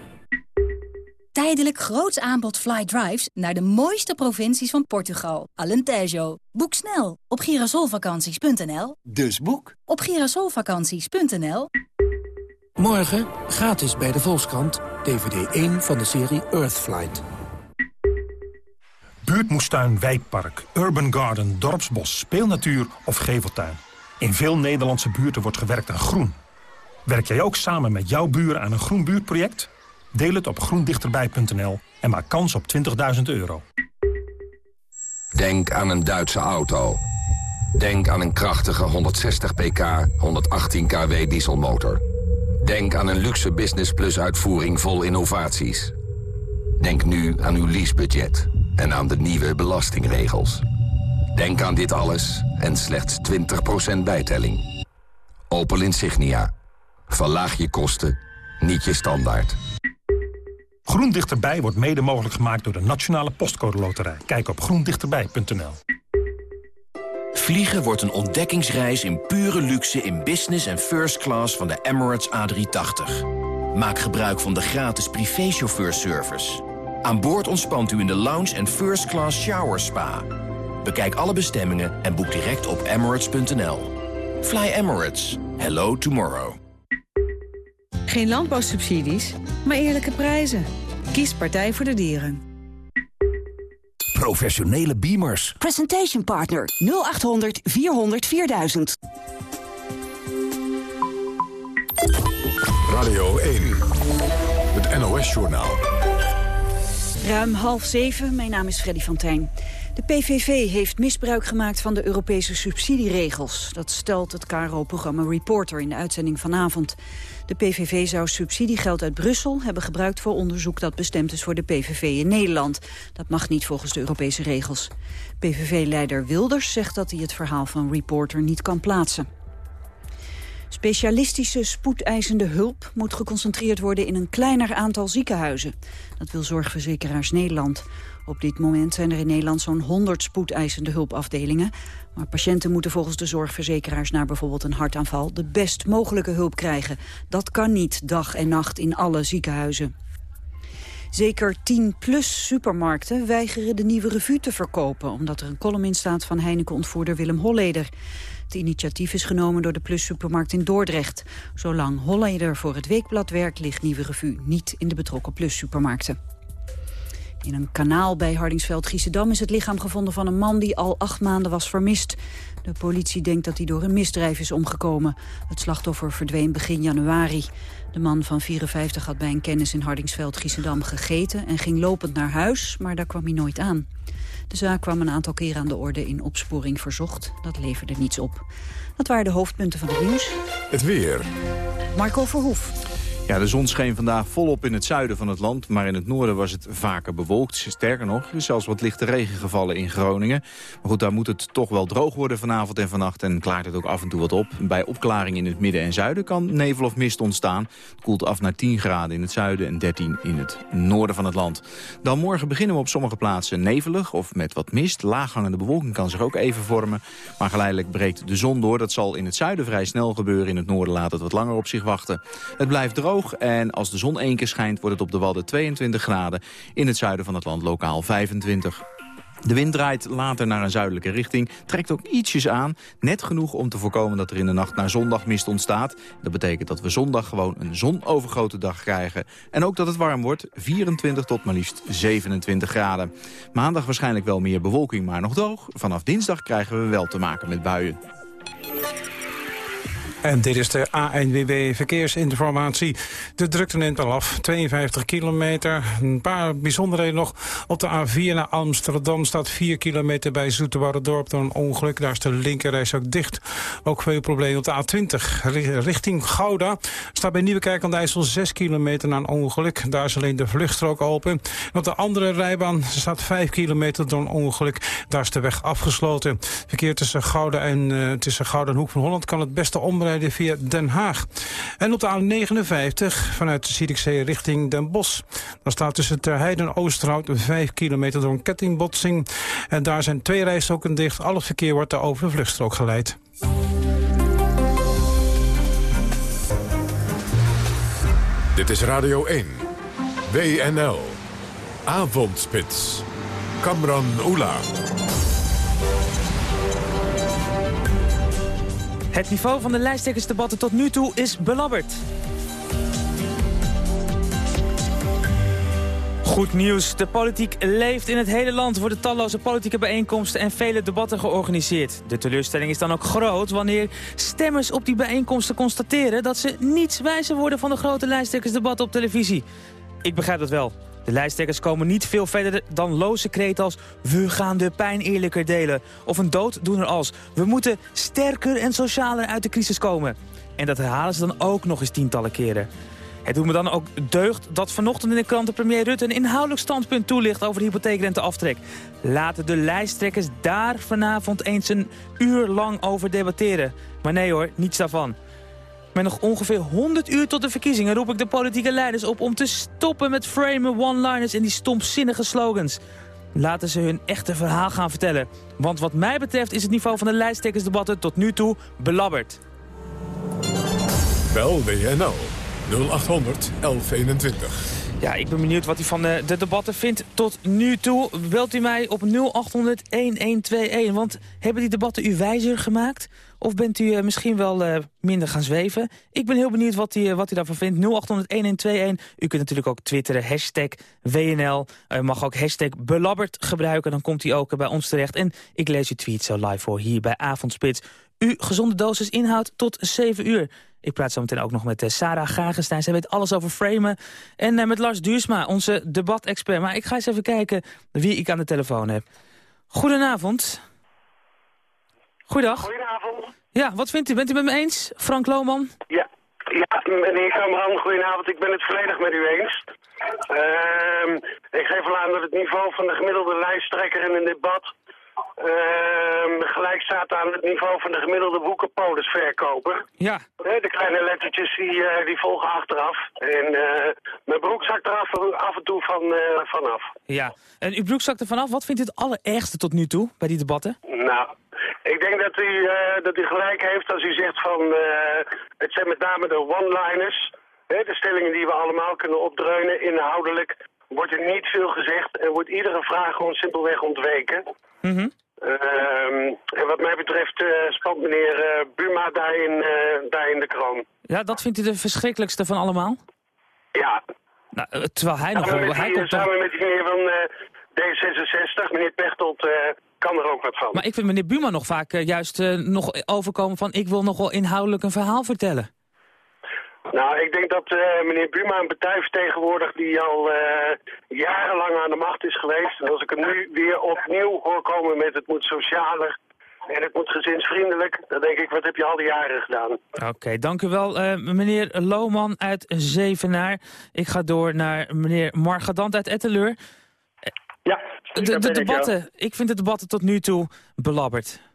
Tijdelijk groots aanbod fly drives naar de mooiste provincies van Portugal. Alentejo. Boek snel op girasolvakanties.nl. Dus boek. Op girasolvakanties.nl. Morgen gratis bij de Volkskrant, DVD 1 van de serie Earthflight. Buurtmoestuin, wijkpark, urban garden, dorpsbos, speelnatuur of geveltuin. In veel Nederlandse buurten wordt gewerkt aan groen. Werk jij ook samen met jouw buren aan een groen buurtproject? Deel het op groendichterbij.nl en maak kans op 20.000 euro. Denk aan een Duitse auto. Denk aan een krachtige 160 pk, 118 kW dieselmotor. Denk aan een luxe Business Plus uitvoering vol innovaties. Denk nu aan uw leasebudget en aan de nieuwe belastingregels. Denk aan dit alles en slechts 20% bijtelling. Opel Insignia. Verlaag je kosten, niet je standaard. Groen Dichterbij wordt mede mogelijk gemaakt door de Nationale Postcode Loterij. Kijk op groendichterbij.nl. Vliegen wordt een ontdekkingsreis in pure luxe in business en first class van de Emirates A380. Maak gebruik van de gratis privéchauffeurservice. Aan boord ontspant u in de lounge en first class shower spa. Bekijk alle bestemmingen en boek direct op emirates.nl. Fly Emirates. Hello tomorrow. Geen landbouwsubsidies, maar eerlijke prijzen. Kies Partij voor de Dieren. Professionele beamers. Presentation Partner 0800 400 4000. Radio 1. Het NOS-journaal. Ruim half zeven, mijn naam is Freddy van Tijn. De PVV heeft misbruik gemaakt van de Europese subsidieregels. Dat stelt het KRO-programma Reporter in de uitzending vanavond. De PVV zou subsidiegeld uit Brussel hebben gebruikt voor onderzoek dat bestemd is voor de PVV in Nederland. Dat mag niet volgens de Europese regels. PVV-leider Wilders zegt dat hij het verhaal van Reporter niet kan plaatsen. Specialistische spoedeisende hulp moet geconcentreerd worden in een kleiner aantal ziekenhuizen. Dat wil Zorgverzekeraars Nederland. Op dit moment zijn er in Nederland zo'n 100 spoedeisende hulpafdelingen. Maar patiënten moeten volgens de zorgverzekeraars na bijvoorbeeld een hartaanval de best mogelijke hulp krijgen. Dat kan niet dag en nacht in alle ziekenhuizen. Zeker 10-plus supermarkten weigeren de nieuwe revue te verkopen... omdat er een column in staat van Heineken-ontvoerder Willem Holleder. Initiatief is genomen door de Plus Supermarkt in Dordrecht. Zolang Holleder voor het Weekblad werkt... ligt Nieuwe Revue niet in de betrokken Plus Supermarkten. In een kanaal bij Hardingsveld-Giessendam is het lichaam gevonden van een man die al acht maanden was vermist. De politie denkt dat hij door een misdrijf is omgekomen. Het slachtoffer verdween begin januari. De man van 54 had bij een kennis in Hardingsveld-Giessendam gegeten en ging lopend naar huis, maar daar kwam hij nooit aan. De zaak kwam een aantal keer aan de orde in opsporing verzocht. Dat leverde niets op. Dat waren de hoofdpunten van het nieuws. Het weer. Marco Verhoef. Ja, de zon scheen vandaag volop in het zuiden van het land, maar in het noorden was het vaker bewolkt. Sterker nog, er is zelfs wat lichte regen gevallen in Groningen. Maar goed, daar moet het toch wel droog worden vanavond en vannacht en klaart het ook af en toe wat op. Bij opklaring in het midden en zuiden kan nevel of mist ontstaan. Het koelt af naar 10 graden in het zuiden en 13 in het noorden van het land. Dan morgen beginnen we op sommige plaatsen nevelig of met wat mist. Laaghangende bewolking kan zich ook even vormen, maar geleidelijk breekt de zon door. Dat zal in het zuiden vrij snel gebeuren, in het noorden laat het wat langer op zich wachten. Het blijft droog en als de zon één keer schijnt wordt het op de Wadden 22 graden. In het zuiden van het land lokaal 25. De wind draait later naar een zuidelijke richting, trekt ook ietsjes aan. Net genoeg om te voorkomen dat er in de nacht naar zondag mist ontstaat. Dat betekent dat we zondag gewoon een zonovergrote dag krijgen. En ook dat het warm wordt, 24 tot maar liefst 27 graden. Maandag waarschijnlijk wel meer bewolking, maar nog droog. Vanaf dinsdag krijgen we wel te maken met buien. En dit is de ANWB Verkeersinformatie. De drukte neemt al af. 52 kilometer. Een paar bijzonderheden nog. Op de A4 naar Amsterdam staat 4 kilometer bij Dorp door een ongeluk. Daar is de linkerreis ook dicht. Ook veel problemen op de A20 richting Gouda. Staat bij Nieuwekerk aan de IJssel 6 kilometer na een ongeluk. Daar is alleen de vluchtstrook open. En op de andere rijbaan staat 5 kilometer door een ongeluk. Daar is de weg afgesloten. Verkeer tussen Gouda en, uh, tussen Gouda en Hoek van Holland kan het beste omrijden via Den Haag. En op de A59 vanuit Zierikzee richting Den Bosch. Dan staat tussen Terheide en Oosterhout 5 kilometer door een kettingbotsing. En daar zijn twee rijstroken dicht. Al het verkeer wordt daar over de vluchtstrook geleid. Dit is Radio 1. WNL. Avondspits. Kamran Oela. Het niveau van de lijsttrekkersdebatten tot nu toe is belabberd. Goed nieuws. De politiek leeft in het hele land. worden talloze politieke bijeenkomsten en vele debatten georganiseerd. De teleurstelling is dan ook groot wanneer stemmers op die bijeenkomsten constateren... dat ze niets wijzer worden van de grote lijsttrekkersdebatten op televisie. Ik begrijp dat wel. De lijsttrekkers komen niet veel verder dan loze kreten als... we gaan de pijn eerlijker delen. Of een dooddoener als... we moeten sterker en socialer uit de crisis komen. En dat herhalen ze dan ook nog eens tientallen keren. Het doet me dan ook deugd dat vanochtend in de kranten premier Rutte... een inhoudelijk standpunt toelicht over de hypotheekrenteaftrek. Laten de lijsttrekkers daar vanavond eens een uur lang over debatteren. Maar nee hoor, niets daarvan. Met nog ongeveer 100 uur tot de verkiezingen roep ik de politieke leiders op... om te stoppen met framen one-liners en die stompzinnige slogans. Laten ze hun echte verhaal gaan vertellen. Want wat mij betreft is het niveau van de lijsttrekkersdebatten tot nu toe belabberd. Bel WNL 0800 1121. Ja, ik ben benieuwd wat u van de, de debatten vindt tot nu toe. Belt u mij op 0800 1121. Want hebben die debatten u wijzer gemaakt? Of bent u eh, misschien wel eh, minder gaan zweven? Ik ben heel benieuwd wat u, wat u daarvan vindt. 0800 1121. U kunt natuurlijk ook twitteren, hashtag WNL. U mag ook hashtag belabberd gebruiken. Dan komt hij ook bij ons terecht. En ik lees uw tweet zo live voor hier bij Avondspits. U gezonde dosis inhoud tot 7 uur. Ik praat zo meteen ook nog met Sarah Gagenstein. Zij weet alles over framen. En met Lars Duursma, onze debatexpert. Maar ik ga eens even kijken wie ik aan de telefoon heb. Goedenavond. Goedendag. Goedenavond. Ja, wat vindt u? Bent u met me eens, Frank Lohman? Ja, ja meneer Kamran, goedenavond. Ik ben het volledig met u eens. Uh, ik geef al aan dat het niveau van de gemiddelde lijsttrekker in een debat Ehm, gelijk staat aan het niveau van de gemiddelde boekenpolisverkoper. Ja. De kleine lettertjes die, eh, die volgen achteraf. En uh, mijn broek zakt er af, af en toe van, uh, vanaf. Ja, en uw broek zakt er vanaf. Wat vindt u het allerergste tot nu toe bij die debatten? Nou, ik denk dat u, dat u gelijk heeft als u zegt van... het zijn met name de one-liners. De stellingen die we allemaal kunnen opdreunen inhoudelijk wordt er niet veel gezegd en wordt iedere vraag gewoon simpelweg ontweken. Mm en wat mij betreft uh, spant meneer uh, Buma daarin, uh, daar in de kroon. Ja, dat vindt u de verschrikkelijkste van allemaal? Ja. Nou, terwijl hij nog... Samen met, hij die, komt samen met die meneer van D66, meneer Pechtold, kan er ook wat van. Maar ik vind meneer Buma nog vaak juist nog overkomen van... ik wil nog wel inhoudelijk een verhaal vertellen. Nou, ik denk dat uh, meneer Buma een partij vertegenwoordigt die al uh, jarenlang aan de macht is geweest. En als ik hem nu weer opnieuw hoor komen met het moet socialer en het moet gezinsvriendelijk, dan denk ik, wat heb je al die jaren gedaan? Oké, dank u wel, uh, meneer Lohman uit Zevenaar. Ik ga door naar meneer Margadant uit Etteleur. Ja, de, de debatten, ik, ik vind de debatten tot nu toe belabberd.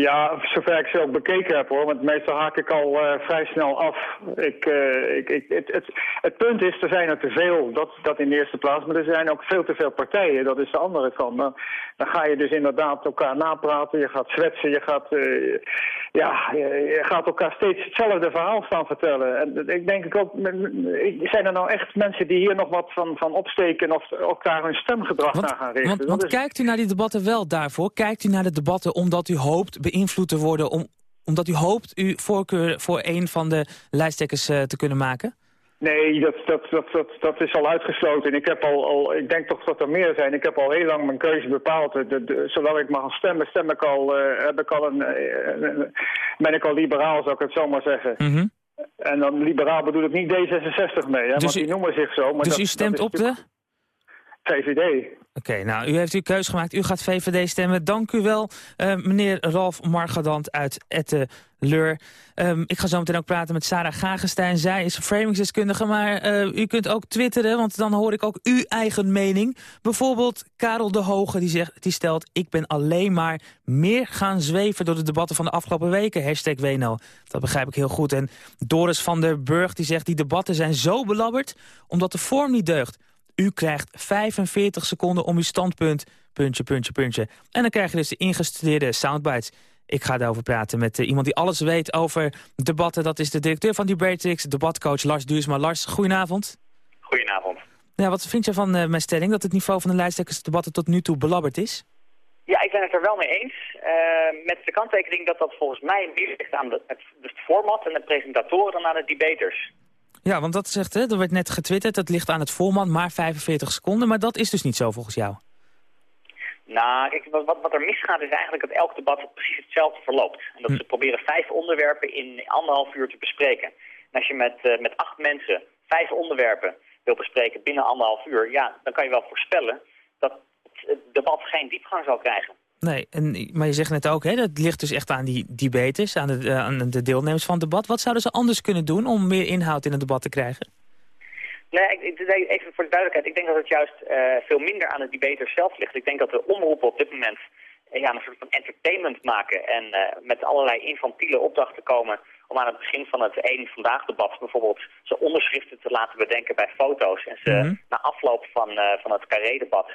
Ja, zover ik ze ook bekeken heb hoor, want meestal haak ik al uh, vrij snel af. Ik, uh, ik, ik, het, het, het, punt is, er zijn er te veel, dat, dat in de eerste plaats, maar er zijn ook veel te veel partijen, dat is de andere kant. Dan, dan ga je dus inderdaad elkaar napraten, je gaat zwetsen, je gaat, uh, ja, je, je, gaat elkaar steeds hetzelfde verhaal staan vertellen. En ik denk ook, zijn er nou echt mensen die hier nog wat van, van opsteken of elkaar hun stemgedrag naar gaan richten? Want, want is... kijkt u naar die debatten wel daarvoor? Kijkt u naar de debatten omdat u hoopt beïnvloed te worden... Om, omdat u hoopt uw voorkeur voor een van de lijsttrekkers uh, te kunnen maken? Nee, dat, dat, dat, dat, dat is al uitgesloten. Ik, heb al, al, ik denk toch dat er meer zijn. Ik heb al heel lang mijn keuze bepaald. De, de, zolang ik mag stemmen, stem ik al, uh, heb ik al een, uh, ben ik al liberaal, zou ik het zo maar zeggen. Mm -hmm. En dan liberaal bedoel ik niet D66 mee, hè, dus want u, die noemen zich zo. Maar dus dat, u stemt op de? VVD. Oké, nou, u heeft uw keuze gemaakt. U gaat VVD stemmen. Dank u wel, uh, meneer Ralf Margadant uit Etteleur. Um, ik ga zo meteen ook praten met Sarah Gagenstein. Zij is framingsdeskundige, maar uh, u kunt ook twitteren... want dan hoor ik ook uw eigen mening. Bijvoorbeeld Karel de Hoge, die, zegt, die stelt... ik ben alleen maar meer gaan zweven door de debatten van de afgelopen weken. Hashtag WNL. Dat begrijp ik heel goed. En Doris van der Burg die zegt... die debatten zijn zo belabberd omdat de vorm niet deugt. U krijgt 45 seconden om uw standpunt, puntje, puntje, puntje. En dan krijg je dus de ingestudeerde soundbites. Ik ga daarover praten met uh, iemand die alles weet over debatten. Dat is de directeur van Debatrix, debatcoach Lars Duursma. Lars, goedenavond. Goedenavond. Ja, wat vind je van uh, mijn stelling dat het niveau van de lijsttrekkersdebatten tot nu toe belabberd is? Ja, ik ben het er wel mee eens. Uh, met de kanttekening dat dat volgens mij meer ligt aan de, het, het format en de presentatoren dan aan de debaters. Ja, want dat zegt, hè, er werd net getwitterd, dat ligt aan het format, maar 45 seconden. Maar dat is dus niet zo volgens jou. Nou, kijk, wat, wat er misgaat is eigenlijk dat elk debat precies hetzelfde verloopt. En dat hm. ze proberen vijf onderwerpen in anderhalf uur te bespreken. En als je met, uh, met acht mensen vijf onderwerpen wil bespreken binnen anderhalf uur, ja, dan kan je wel voorspellen dat het debat geen diepgang zal krijgen. Nee, en, maar je zegt net ook, hè, dat ligt dus echt aan die debaters, aan de, aan de deelnemers van het debat. Wat zouden ze anders kunnen doen om meer inhoud in het debat te krijgen? Nee, ik, even voor de duidelijkheid. Ik denk dat het juist veel minder aan de debaters zelf ligt. Ik denk dat de omroepen op dit moment ja, een soort van entertainment maken en met allerlei infantiele opdrachten komen om aan het begin van het één vandaag debat bijvoorbeeld ze onderschriften te laten bedenken bij foto's en ze mhm. na afloop van, van het carré-debat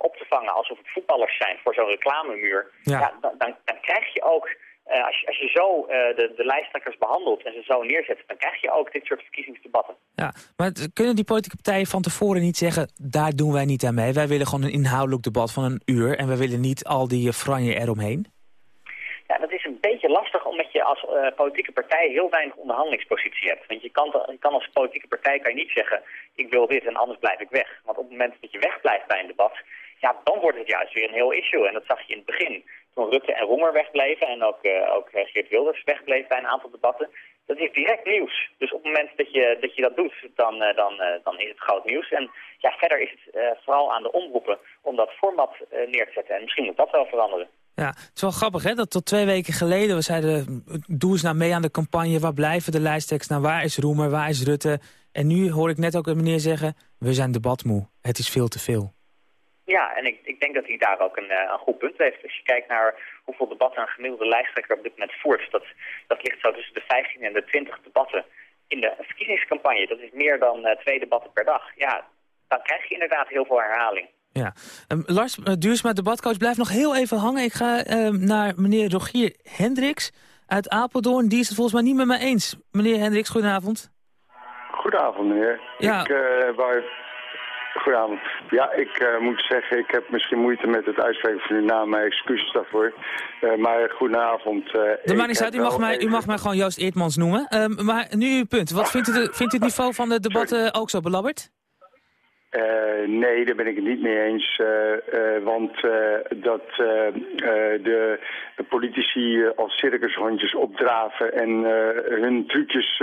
op te vangen alsof het voetballers zijn voor zo'n reclamemuur. Ja. dan, dan, dan, krijg je ook, uh, als, je, als je zo uh, de, de lijsttrekkers behandelt en ze zo neerzet, dan krijg je ook dit soort verkiezingsdebatten. Ja, maar kunnen die politieke partijen van tevoren niet zeggen, daar doen wij niet aan mee. Wij willen gewoon een inhoudelijk debat van een uur en wij willen niet al die franje eromheen? Ja, dat is een beetje lastig omdat je als uh, politieke partij heel weinig onderhandelingspositie hebt. Want je kan, je kan als politieke partij kan je niet zeggen, ik wil dit en anders blijf ik weg. Want op het moment dat je wegblijft bij een debat, ja, dan wordt het juist weer een heel issue. En dat zag je in het begin. Toen Rutte en Roemer wegbleven en ook, uh, ook Geert Wilders wegbleef bij een aantal debatten. Dat is direct nieuws. Dus op het moment dat je dat, je dat doet, dan, uh, dan is het groot nieuws. En ja, verder is het vooral aan de omroepen om dat format neer te zetten. En misschien moet dat wel veranderen. Ja, het is wel grappig hè, dat tot twee weken geleden we zeiden... doe eens nou mee aan de campagne, waar blijven de lijstteks nou? Waar is Roemer, waar is Rutte? En nu hoor ik net ook een meneer zeggen, we zijn debatmoe. Het is veel te veel. Ja, en ik, ik denk dat hij daar ook een, een goed punt heeft. Als je kijkt naar hoeveel debatten een gemiddelde lijsttrekker op dit moment voert... dat, dat ligt zo tussen de 15 en de 20 debatten in de verkiezingscampagne. Dat is meer dan uh, twee debatten per dag. Ja, dan krijg je inderdaad heel veel herhaling. Ja. Um, Lars uh, Duursma, debatcoach, blijf nog heel even hangen. Ik ga uh, naar meneer Rogier Hendricks uit Apeldoorn. Die is het volgens mij niet met mij eens. Meneer Hendricks, goedenavond. Goedenavond, meneer. Ja. Ik, uh, wou... Goedenavond. Ja, ik uh, moet zeggen, ik heb misschien moeite met het uitspreken van uw naam. Mijn excuses daarvoor. Uh, maar goedenavond. De man is uit, u mag, mij, even... u mag mij gewoon Joost Eertmans noemen. Um, maar nu uw punt. Wat vindt u, de, vindt u het niveau van de debatten ook zo belabberd? Uh, nee, daar ben ik het niet mee eens. Uh, uh, want dat de, de, politici als circushondjes opdraven en hun trucjes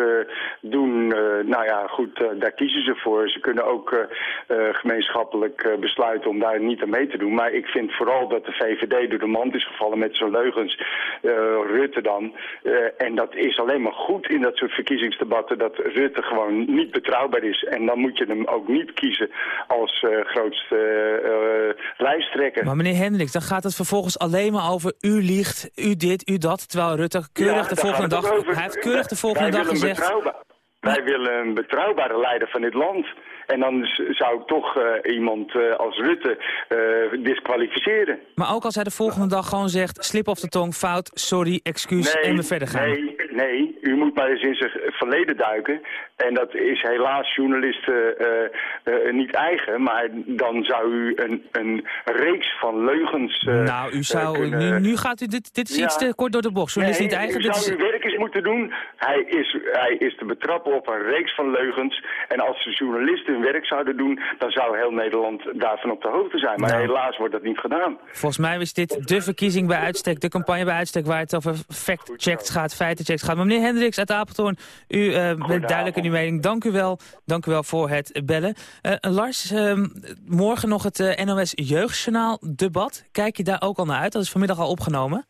doen, nou ja, goed, daar kiezen ze voor. Ze kunnen ook gemeenschappelijk besluiten om daar niet aan mee te doen. Maar ik vind vooral dat de VVD door de mand is gevallen met zo'n leugens. Rutte dan. en dat is alleen maar goed in dat soort verkiezingsdebatten dat Rutte gewoon niet betrouwbaar is. En dan moet je hem ook niet kiezen als uh, grootste uh, lijsttrekker. Maar meneer Hendricks, dan gaat het vervolgens alleen maar over u liegt, u dit, u dat. Terwijl Rutte keurig ja, de volgende dag... Hij heeft keurig de volgende dag gezegd... Wij willen een betrouwbare leider van dit land. En dan zou ik toch uh, iemand uh, als Rutte uh, disqualificeren. Maar ook als hij de volgende dag gewoon zegt... slip of de tong, fout, sorry, excuus nee, en we verder gaan. Nee, nee, u moet maar eens in zijn verleden duiken. En dat is helaas journalisten niet eigen. Maar dan zou u een, een reeks van leugens Nou, u zou... Kunnen... Nu, nu gaat u... Dit, dit is iets te kort door de bocht. Journalist nee, niet eigen. U dit zou is... uw werk eens moeten doen. Hij is, hij is te betrappen op een reeks van leugens. En als de journalisten hun werk zouden doen, dan zou heel Nederland daarvan op de hoogte zijn. Maar Nou. helaas wordt dat niet gedaan. Volgens mij is dit de verkiezing bij uitstek, de campagne bij uitstek... waar het over fact-checks gaat, feitenchecks gaat. Maar meneer Hendricks uit Apeldoorn, u uh, bent duidelijk in uw mening. Dank u wel, dank u wel voor het bellen. Uh, Lars, uh, morgen nog het uh, NOS Jeugdjournaal debat. Kijk je daar ook al naar uit? Dat is vanmiddag al opgenomen.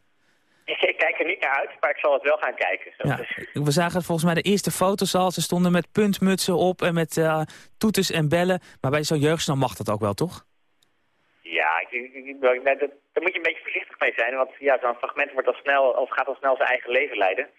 Ik, kijk er niet naar uit, maar ik zal het wel gaan kijken. Ja, we zagen volgens mij de eerste foto's al. Ze stonden met puntmutsen op en met uh, toeters en bellen. Maar bij zo'n jeugdjournaal mag dat ook wel, toch? Ja, ik, ik, ik, daar moet je een beetje voorzichtig mee zijn. Want ja, zo'n fragment wordt al snel, of gaat al snel zijn eigen leven leiden.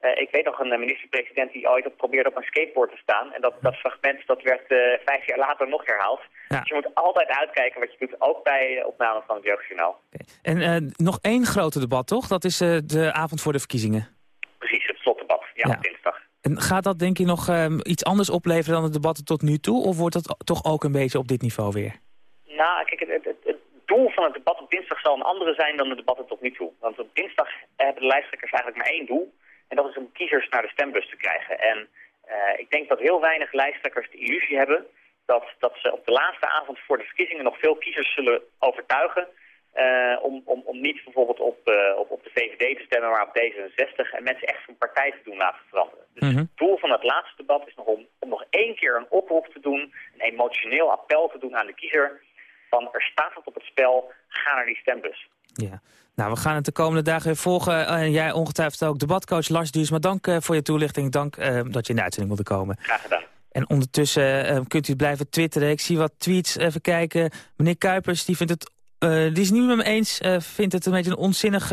Uh, ik weet nog een minister-president die ooit probeerde op een skateboard te staan. En dat, dat fragment dat werd uh, vijf jaar later nog herhaald. Ja. Dus je moet altijd uitkijken wat je doet, ook bij opnames van het Jeugdjournaal. Okay. En uh, nog één grote debat, toch? Dat is de avond voor de verkiezingen. Precies, het slotdebat. Ja, ja. op dinsdag. En gaat dat denk je nog ehm, iets anders opleveren dan de debatten tot nu toe? Of wordt dat toch ook een beetje op dit niveau weer? Nou, kijk, het, het, het doel van het debat op dinsdag zal een andere zijn dan de debatten tot nu toe. Want op dinsdag hebben de lijsttrekkers eigenlijk maar één doel. En dat is om kiezers naar de stembus te krijgen. En uh, ik denk dat heel weinig lijsttrekkers de illusie hebben... Dat, dat ze op de laatste avond voor de verkiezingen nog veel kiezers zullen overtuigen... eh, om, om, om niet bijvoorbeeld op, uh, op, op de VVD te stemmen, maar op D66 en mensen echt van partij te doen laten veranderen. Dus Mhm. het doel van het laatste debat is nog om, om nog één keer een oproep te doen, een emotioneel appel te doen aan de kiezer. Van er staat wat op het spel, ga naar die stembus. Ja. Nou, we gaan het de komende dagen weer volgen. Eh, En jij ongetwijfeld ook debatcoach Lars Duursma. Dank eh, voor je toelichting. Dank eh, dat je in de uitzending wilde komen. Graag gedaan. En ondertussen kunt u blijven twitteren. Ik zie wat tweets. Even kijken. Meneer Kuipers, die vindt het... eh, die is niet met me eens, vindt het een beetje een onzinnig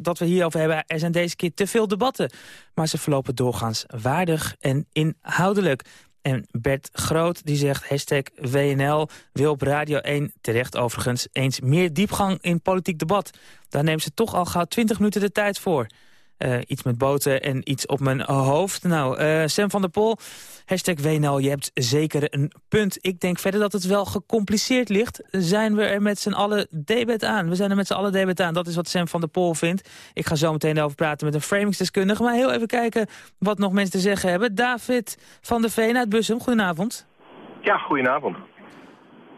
dat we hierover hebben. Er zijn deze keer te veel debatten. Maar ze verlopen doorgaans waardig en inhoudelijk. En Bert Groot die zegt hashtag WNL wil op Radio 1, terecht overigens, eens meer diepgang in politiek debat. Daar neemt ze toch al gauw 20 minuten de tijd voor. Eh, iets met boten en iets op mijn hoofd. Nou, eh, Sam van der Pol, hashtag WNL, je hebt zeker een punt. Ik denk verder dat het wel gecompliceerd ligt. Zijn we er met z'n allen debet aan? We zijn er met z'n allen debet aan. Dat is wat Sam van der Pol vindt. Ik ga zo meteen over praten met een framingsdeskundige. Maar heel even kijken wat nog mensen te zeggen hebben. David van der Veen uit Bussum, goedenavond. Ja, goedenavond.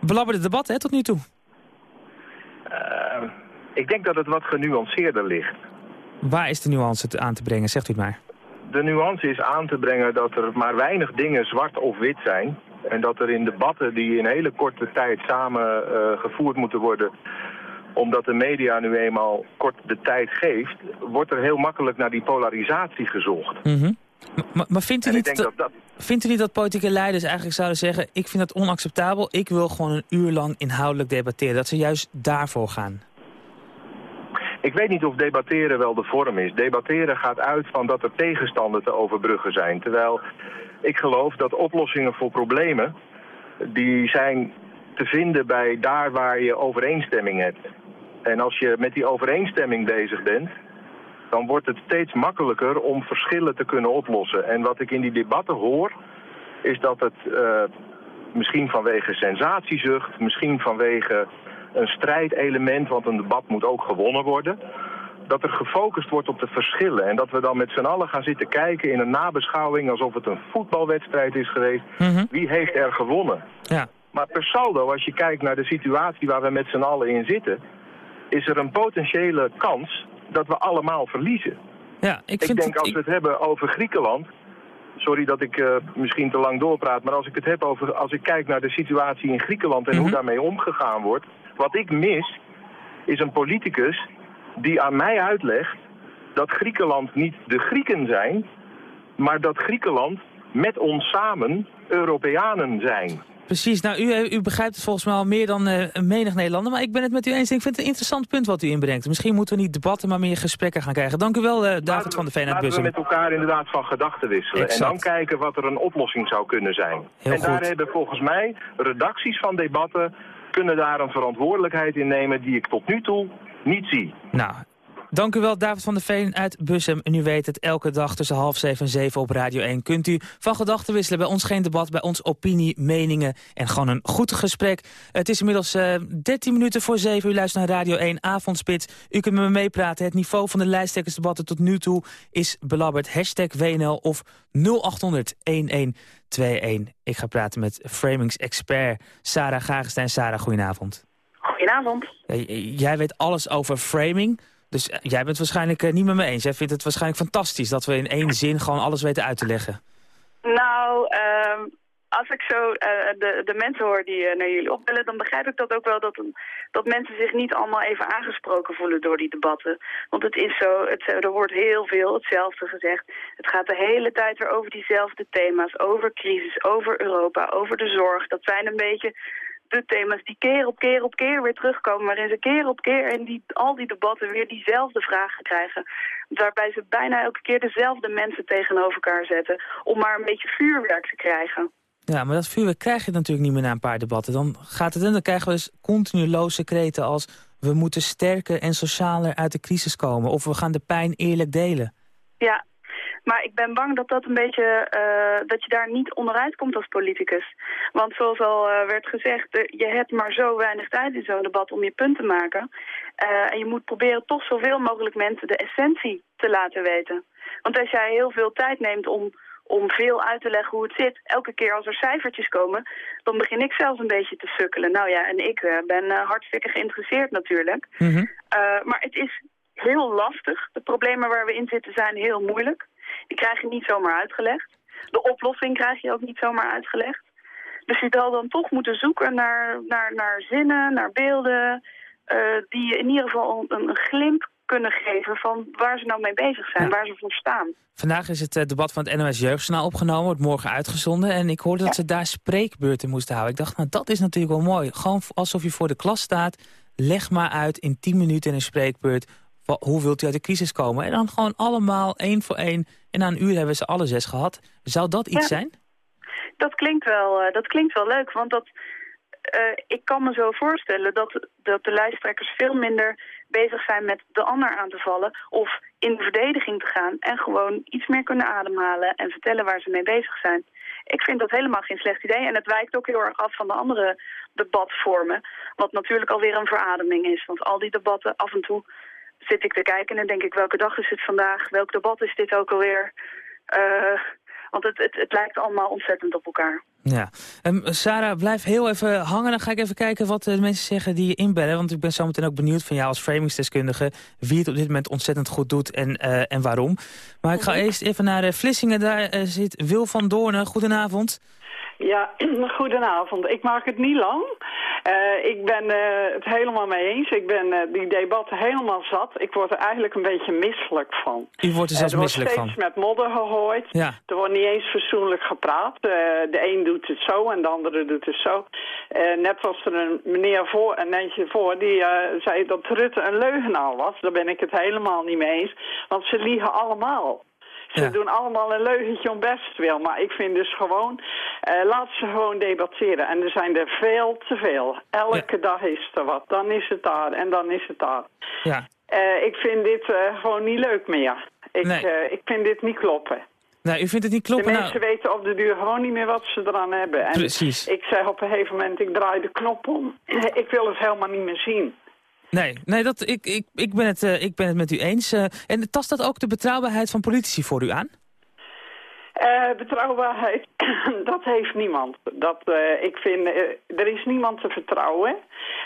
Belabberde debat, hè, tot nu toe. Uh, ik denk dat het wat genuanceerder ligt. Waar is de nuance te aan te brengen, zegt u het maar. De nuance is aan te brengen dat er maar weinig dingen zwart of wit zijn. En dat er in debatten die in hele korte tijd samen uh, gevoerd moeten worden... omdat de media nu eenmaal kort de tijd geeft... wordt er heel makkelijk naar die polarisatie gezocht. Mm -hmm. Maar, maar vindt, u niet dat, dat, dat, vindt u niet dat politieke leiders eigenlijk zouden zeggen... ik vind dat onacceptabel, ik wil gewoon een uur lang inhoudelijk debatteren. Dat ze juist daarvoor gaan. Ik weet niet of debatteren wel de vorm is. Debatteren gaat uit van dat er tegenstanden te overbruggen zijn. Terwijl ik geloof dat oplossingen voor problemen... die zijn te vinden bij daar waar je overeenstemming hebt. En als je met die overeenstemming bezig bent... dan wordt het steeds makkelijker om verschillen te kunnen oplossen. En wat ik in die debatten hoor... is dat het uh, misschien vanwege sensatiezucht... misschien vanwege een strijdelement, want een debat moet ook gewonnen worden. Dat er gefocust wordt op de verschillen. En dat we dan met z'n allen gaan zitten kijken in een nabeschouwing... alsof het een voetbalwedstrijd is geweest. Mm -hmm. Wie heeft er gewonnen? Ja. Maar per saldo, als je kijkt naar de situatie waar we met z'n allen in zitten... is er een potentiële kans dat we allemaal verliezen. Ja, ik, ik denk als we het hebben over Griekenland... Sorry dat ik uh, misschien te lang doorpraat, maar als ik het heb over... als ik kijk naar de situatie in Griekenland en mm -hmm. hoe daarmee omgegaan wordt... Wat ik mis, is een politicus die aan mij uitlegt dat Griekenland niet de Grieken zijn, maar dat Griekenland met ons samen Europeanen zijn. Precies, nou u, u begrijpt het volgens mij al meer dan uh, menig Nederlander, maar ik ben het met u eens. Ik vind het een interessant punt wat u inbrengt. Misschien moeten we niet debatten, maar meer gesprekken gaan krijgen. Dank u wel, uh, David laten van de Veen uit Laten we met elkaar inderdaad van gedachten wisselen. Exact. En dan kijken wat er een oplossing zou kunnen zijn. Heel en goed. daar hebben volgens mij redacties van debatten kunnen daar een verantwoordelijkheid in nemen die ik tot nu toe niet zie. Nou, dank u wel David van der Veen uit Bussum. En u weet het, elke dag tussen half zeven en zeven op Radio 1 kunt u van gedachten wisselen. Bij ons geen debat, bij ons opinie, meningen en gewoon een goed gesprek. Het is inmiddels uh, 13 minuten voor zeven. U luistert naar Radio 1 Avondspits. U kunt met me meepraten. Het niveau van de lijsttrekkersdebatten tot nu toe is belabberd. Hashtag WNL of 0800 1121. Ik ga praten met framings-expert Sarah Gagenstein. Sarah, goedenavond. Goedenavond. Jij weet alles over framing. Dus jij bent waarschijnlijk uh, niet met me eens. Jij vindt het waarschijnlijk fantastisch dat we in één zin gewoon alles weten uit te leggen. Nou, uh, als ik zo uh, de, de mensen hoor die uh, naar jullie opbellen, dan begrijp ik dat ook wel dat, dat mensen zich niet allemaal even aangesproken voelen door die debatten. Want het is zo, het, er wordt heel veel hetzelfde gezegd. Het gaat de hele tijd weer over diezelfde thema's, over crisis, over Europa, over de zorg. Dat zijn een beetje de thema's die keer op keer op keer weer terugkomen... waarin ze keer op keer in die, al die debatten weer diezelfde vragen krijgen. Waarbij ze bijna elke keer dezelfde mensen tegenover elkaar zetten... om maar een beetje vuurwerk te krijgen. Ja, maar dat vuurwerk krijg je natuurlijk niet meer na een paar debatten. Dan gaat het en dan krijgen we dus continu loze kreten als... we moeten sterker en socialer uit de crisis komen... of we gaan de pijn eerlijk delen. Ja, maar ik ben bang dat dat een beetje, uh, dat je daar niet onderuit komt als politicus. Want zoals al uh, werd gezegd, uh, je hebt maar zo weinig tijd in zo'n debat om je punt te maken. en je moet proberen toch zoveel mogelijk mensen de essentie te laten weten. Want als jij heel veel tijd neemt om, om veel uit te leggen hoe het zit. Elke keer als er cijfertjes komen, dan begin ik zelfs een beetje te sukkelen. Nou ja, en ik ben hartstikke geïnteresseerd natuurlijk. Mhm. Maar het is heel lastig. De problemen waar we in zitten zijn heel moeilijk. Die krijg je niet zomaar uitgelegd. De oplossing krijg je ook niet zomaar uitgelegd. Dus je zal dan toch moeten zoeken naar, naar, naar zinnen, naar beelden... die je in ieder geval een, een glimp kunnen geven van waar ze nou mee bezig zijn, Ja. waar ze voor staan. Vandaag is het eh, debat van het NOS Jeugdjournaal opgenomen, wordt morgen uitgezonden. En ik hoorde dat ze daar spreekbeurten moesten houden. Ik dacht, nou dat is natuurlijk wel mooi. Gewoon alsof je voor de klas staat, leg maar uit in 10 minuten in een spreekbeurt... hoe wilt u uit de crisis komen? En dan gewoon allemaal één voor één. En na een uur hebben ze alle zes gehad. Zou dat iets Ja. zijn? Dat klinkt wel, eh, dat klinkt wel leuk, want dat, eh, ik kan me zo voorstellen dat, dat de lijsttrekkers veel minder bezig zijn met de ander aan te vallen of in de verdediging te gaan en gewoon iets meer kunnen ademhalen en vertellen waar ze mee bezig zijn. Ik vind dat helemaal geen slecht idee en het wijkt ook heel erg af van de andere debatvormen, wat natuurlijk alweer een verademing is. Want al die debatten, af en toe zit ik te kijken en dan denk ik welke dag is het vandaag, welk debat is dit ook alweer. Eh, want het, het, het lijkt allemaal ontzettend op elkaar. Ja. Ehm, Sarah, blijf heel even hangen. Dan ga ik even kijken wat de mensen zeggen die je inbellen. Want ik ben zometeen ook benieuwd van jou als framingsdeskundige... wie het op dit moment ontzettend goed doet en, eh, en waarom. Maar ik ga eerst even naar eh, Vlissingen. Daar eh, zit Wil van Doornen. Goedenavond. Ja, goedenavond. Ik maak het niet lang. Eh, ik ben eh, het helemaal mee eens. Ik ben eh, die debatten helemaal zat. Ik word er eigenlijk een beetje misselijk van. U wordt er zelfs Eh, er misselijk wordt van. steeds met modder gegooid. Ja. Er wordt niet eens fatsoenlijk gepraat. De een doet het zo en de andere doet het zo. Net was er een meneer voor, een eentje voor, die zei dat Rutte een leugenaar was. Daar ben ik het helemaal niet mee eens. Want ze liegen allemaal. Ze Ja. doen allemaal een leugentje om best wil. Maar ik vind dus gewoon, eh, laat ze gewoon debatteren. En er zijn er veel te veel. Elke dag is er wat. Dan is het daar en dan is het daar. Ja. Eh, ik vind dit eh, gewoon niet leuk meer. Ik, Nee. ik vind dit niet kloppen. Nou, u vindt het niet kloppen? de Nou, mensen weten op de duur gewoon niet meer wat ze eraan hebben. En Precies. ik zeg op een gegeven moment, ik draai de knop om. ik wil het helemaal niet meer zien. Nee, nee dat, ik, ik, ik, ben het, eh, ik ben het met u eens. eh, en tast dat ook de betrouwbaarheid van politici voor u aan? Eh, betrouwbaarheid, dat heeft niemand. Dat, eh, ik vind, eh, er is niemand te vertrouwen.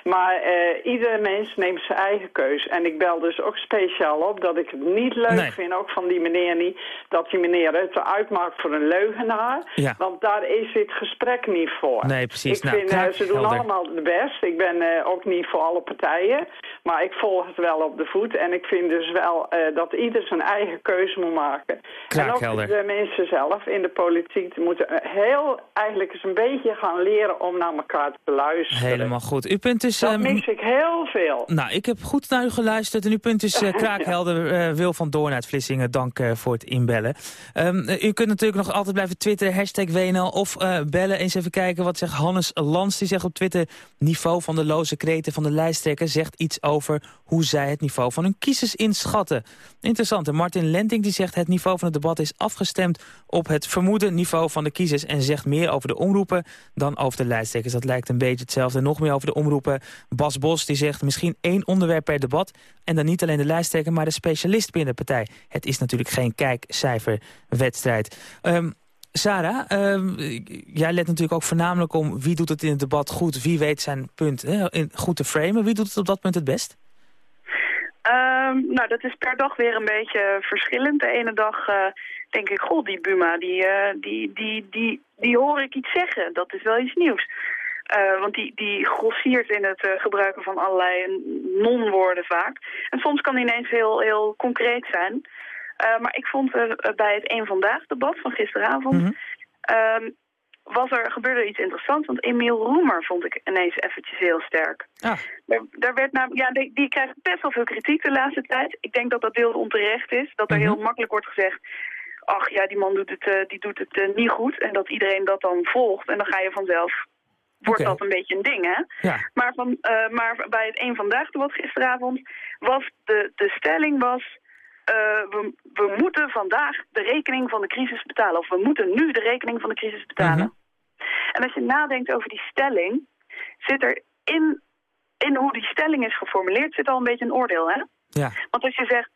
Maar eh, iedere mens neemt zijn eigen keus. En ik bel dus ook speciaal op dat ik het niet leuk Nee. vind, ook van die meneer niet, dat die meneer Rutte uitmaakt voor een leugenaar. Ja. Want daar is dit gesprek niet voor. Nee, precies. Ik Nou, vind, eh, ze doen helder. allemaal de best. Ik ben eh, ook niet voor alle partijen. Maar ik volg het wel op de voet. En ik vind dus wel eh, dat ieder zijn eigen keuze moet maken. en ook Kraakhelder. de mensen zelf in de politiek die moeten eh, heel eigenlijk eens een beetje gaan leren om naar elkaar te luisteren. Helemaal goed. Uw punt is... Dat ehm, mis ik heel veel. Nou, ik heb goed naar u geluisterd en uw punt is eh, kraakhelder. Eh, Wil van Doorn uit Vlissingen, dank voor het inbellen. Ehm, eh, u kunt natuurlijk nog altijd blijven twitteren, hashtag WNL... of bellen, eens even kijken wat zegt Hannes Lans. Die zegt op Twitter, niveau van de loze kreten van de lijsttrekker... zegt iets over hoe zij het niveau van hun kiezers inschatten. Interessant. En Martin Lenting die zegt, het niveau van het debat is afgestemd... op het vermoeden niveau van de kiezers... en zegt meer over de omroepen dan over de lijsttrekkers. Dat lijkt een beetje hetzelfde. Nog meer over de omroepen. Bas Bos die zegt misschien één onderwerp per debat... en dan niet alleen de lijsttrekker, maar de specialist binnen de partij. Het is natuurlijk geen kijkcijferwedstrijd. Ehm Sarah, ehm, jij let natuurlijk ook voornamelijk om... wie doet het in het debat goed, wie weet zijn punt in, goed te framen. Wie doet het op dat punt het best? Ehm, nou, dat is per dag weer een beetje verschillend. De ene dag eh, denk ik, goh, die Buma, die, eh, die, die, die, die hoor ik iets zeggen. Dat is wel iets nieuws. Eh, want die, die grossiert in het eh, gebruiken van allerlei non-woorden vaak. En soms kan die ineens heel, heel concreet zijn. Maar ik vond er bij het Eén Vandaag debat van gisteravond... ehm, was er, gebeurde er iets interessants. Want Emiel Roemer vond ik ineens eventjes heel sterk. Ah. Daar, daar werd namelijk, ja, die, die krijgt best wel veel kritiek de laatste tijd. Ik denk dat dat deels onterecht is. Dat er heel makkelijk wordt gezegd... ach ja, die man doet het, eh, die doet het eh, niet goed. En dat iedereen dat dan volgt. En dan ga je vanzelf... Wordt dat een beetje een ding, hè? Ja. Maar, van, eh, maar bij het Eén Vandaag debat gisteravond... was de, de stelling was... we, we moeten vandaag de rekening van de crisis betalen. Of we moeten nu de rekening van de crisis betalen. En als je nadenkt over die stelling, zit er in, in hoe die stelling is geformuleerd, zit al een beetje een oordeel, hè? Ja. Want als je zegt,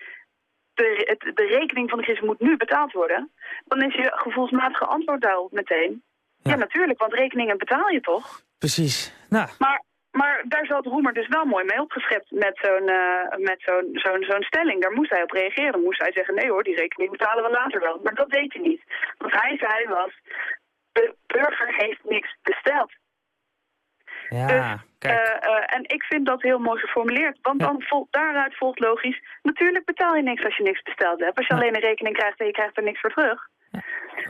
de, het, de rekening van de crisis moet nu betaald worden, dan is je gevoelsmatige antwoord daarop meteen. Ja, natuurlijk, want rekeningen betaal je toch? Precies. Nou, Maar, maar daar zat Roemer dus wel mooi mee opgeschept met zo'n eh, met zo'n zo'n zo'n stelling. Daar moest hij op reageren. Dan moest hij zeggen, nee hoor, die rekening betalen we later wel. Maar dat deed hij niet. Wat hij zei was, de burger heeft niks besteld. Ja, kijk. Eh, eh, en ik vind dat heel mooi geformuleerd. Want dan vol, daaruit volgt logisch... natuurlijk betaal je niks als je niks besteld hebt. Als je alleen een rekening krijgt en je krijgt er niks voor terug.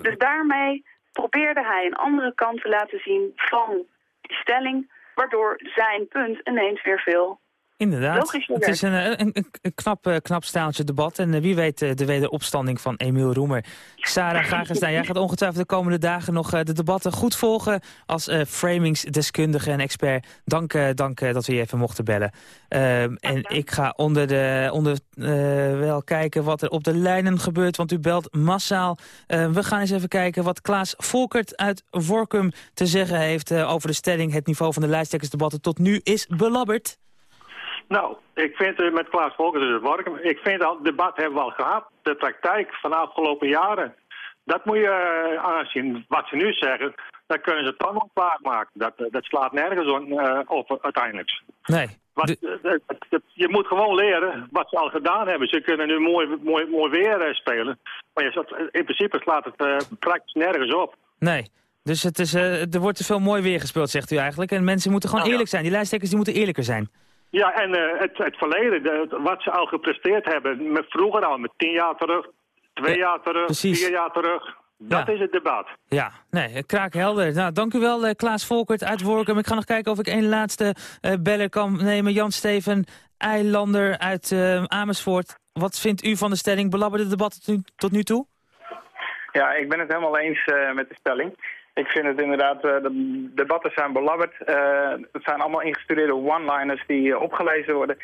Dus daarmee probeerde hij een andere kant te laten zien van die stelling... waardoor zijn punt ineens weer veel Inderdaad. Het is werd. een, een, knap, eh, knap staaltje debat. En eh, wie weet eh, de wederopstanding van Emiel Roemer. Sarah Gagenstein, jij gaat ongetwijfeld de komende dagen nog eh, de debatten goed volgen... als eh, framingsdeskundige en expert. Dank, eh, dank eh, dat we je even mochten bellen. Ehm, en ik ga onder, de, onder eh, wel kijken wat er op de lijnen gebeurt, want u belt massaal. Eh, we gaan eens even kijken wat Klaas Volkert uit Vorkum te zeggen heeft... eh, over de stelling het niveau van de lijsttrekkersdebatten tot nu is belabberd. Nou, ik vind eh, met Klaas Volkers dus Workum, ik vind dat debat hebben we al gehad. De praktijk van de afgelopen jaren. Dat moet je eh, aanzien. Wat ze nu zeggen, dat kunnen ze toch nog vaak maken. Dat, eh, dat slaat nergens op uiteindelijk. Nee. Wat, je moet gewoon leren wat ze al gedaan hebben. Ze kunnen nu mooi, mooi, mooi weer spelen. Maar je, zat- in principe slaat het praktisch nergens op. Nee. Dus het is, er wordt te veel mooi weer gespeeld, zegt u eigenlijk. En mensen moeten gewoon eerlijk zijn. Die lijsttrekkers die moeten eerlijker zijn. Ja, en eh, het, het verleden, de- wat ze al gepresteerd hebben, met vroeger al, met tien jaar terug, twee jaar terug, precies. vier jaar terug. Dat Ja. is het debat. Ja, nee, kraakhelder. Nou, dank u wel, eh, Klaas Volkert uit Workum. Ik ga nog kijken of ik één laatste eh beller kan nemen. Jan-Steven Eilander uit eh, Amersfoort. Wat vindt u van de stelling? Belabberde debat tot nu, tot nu toe? Ja, ik ben het helemaal eens eh, met de stelling. Ik vind het inderdaad, eh, de debatten zijn belabberd. Eh, het zijn allemaal ingestudeerde one-liners die eh, opgelezen worden.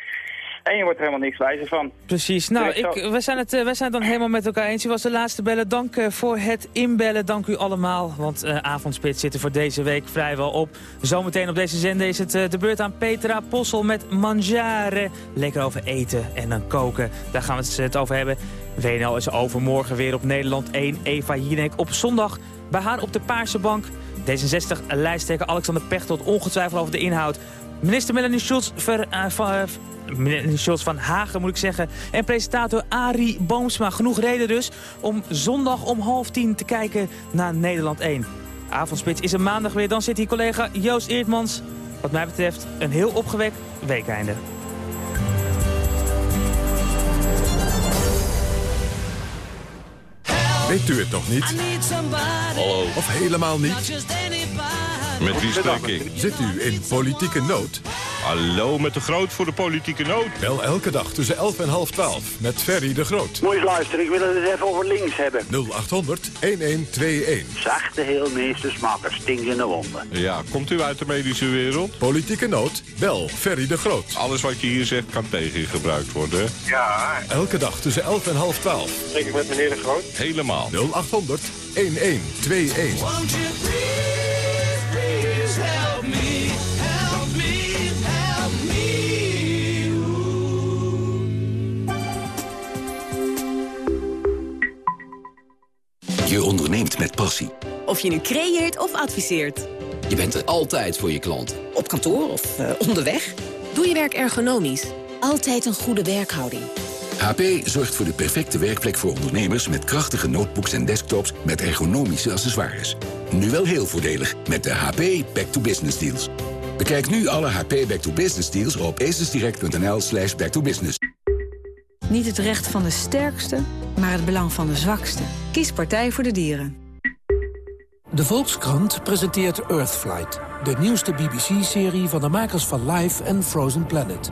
En je wordt er helemaal niks wijzer van. Precies. Nou, ik we, zijn het, we zijn het dan helemaal met elkaar eens. U was de laatste bellen. Dank voor het inbellen. Dank u allemaal. Want eh Avondspits zit er voor deze week vrijwel op. Zometeen op deze zender is het de beurt aan Petra Possel met Mangiare. Lekker over eten en dan koken. Daar gaan we het, het over hebben. WNL is overmorgen weer op Nederland 1. Eva Jinek op zondag bij haar op de Paarse Bank. D66-lijsttrekker Alexander Pechtold ongetwijfeld over de inhoud. Minister Melanie Schultz, eh, van, eh, van Hagen moet ik zeggen. En presentator Arie Boomsma. Genoeg reden dus om zondag om half tien te kijken naar Nederland 1. Avondspits is een maandag weer. Dan zit hier collega Joost Eertmans. Wat mij betreft een heel opgewekt weekeinde. Weet u het nog niet? Hallo. Of helemaal niet? Met wie spreek ik? Zit u in politieke nood? Hallo, met de Groot voor de politieke nood. Bel elke dag tussen 11 en half 12 met Ferry de Groot. Moet eens luisteren, ik wil het eens even over links hebben. 0800 1121. Zachte heelmeester smaken stinkende wonden. Ja, komt u uit de medische wereld? Politieke nood? Bel Ferry de Groot. Alles wat je hier zegt kan tegen je gebruikt worden. hè? Ja. Elke dag tussen 11 en half 12. Spreek ik met meneer de Groot? Helemaal. 0800 1121. Je onderneemt met passie. Of je nu creëert of adviseert. Je bent er altijd voor je klant. Op kantoor of eh, onderweg. Doe je werk ergonomisch. Altijd een goede werkhouding. HP zorgt voor de perfecte werkplek voor ondernemers... met krachtige notebooks en desktops met ergonomische accessoires. Nu wel heel voordelig met de HP Back to Business Deals. Bekijk nu alle HP Back to Business deals op acesdirect.nl slash backtobusiness. Niet het recht van de sterkste, maar het belang van de zwakste. Kies Partij voor de Dieren. De Volkskrant presenteert Earthflight, de nieuwste BBC-serie van de makers van Life en Frozen Planet.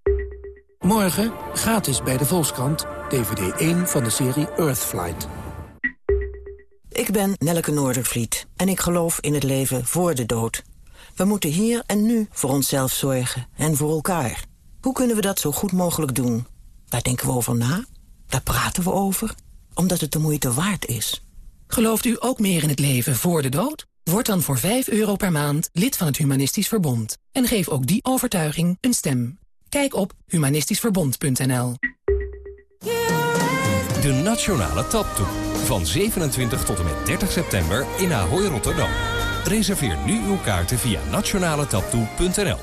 Morgen gratis bij de Volkskrant. DVD 1 van de serie Earthflight. Ik ben Nelleke Noordervliet en ik geloof in het leven voor de dood. We moeten hier en nu voor onszelf zorgen en voor elkaar. Hoe kunnen we dat zo goed mogelijk doen? Daar denken we over na, daar praten we over, omdat het de moeite waard is. Gelooft u ook meer in het leven voor de dood? Word dan voor 5 euro per maand lid van het Humanistisch Verbond. En geef ook die overtuiging een stem. Kijk op humanistischverbond.nl De Nationale Taptoe. Van 27 tot en met 30 september in Ahoy Rotterdam. Reserveer nu uw kaarten via nationaletaptoe.nl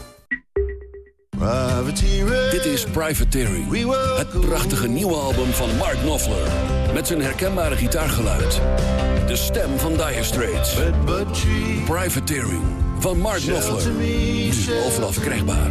Dit is Privateering. Het prachtige nieuwe album van Mark Knopfler. Met zijn herkenbare gitaargeluid. De stem van Dire Straits. Privateering. Van Mark Knopfler. Nu overal verkrijgbaar.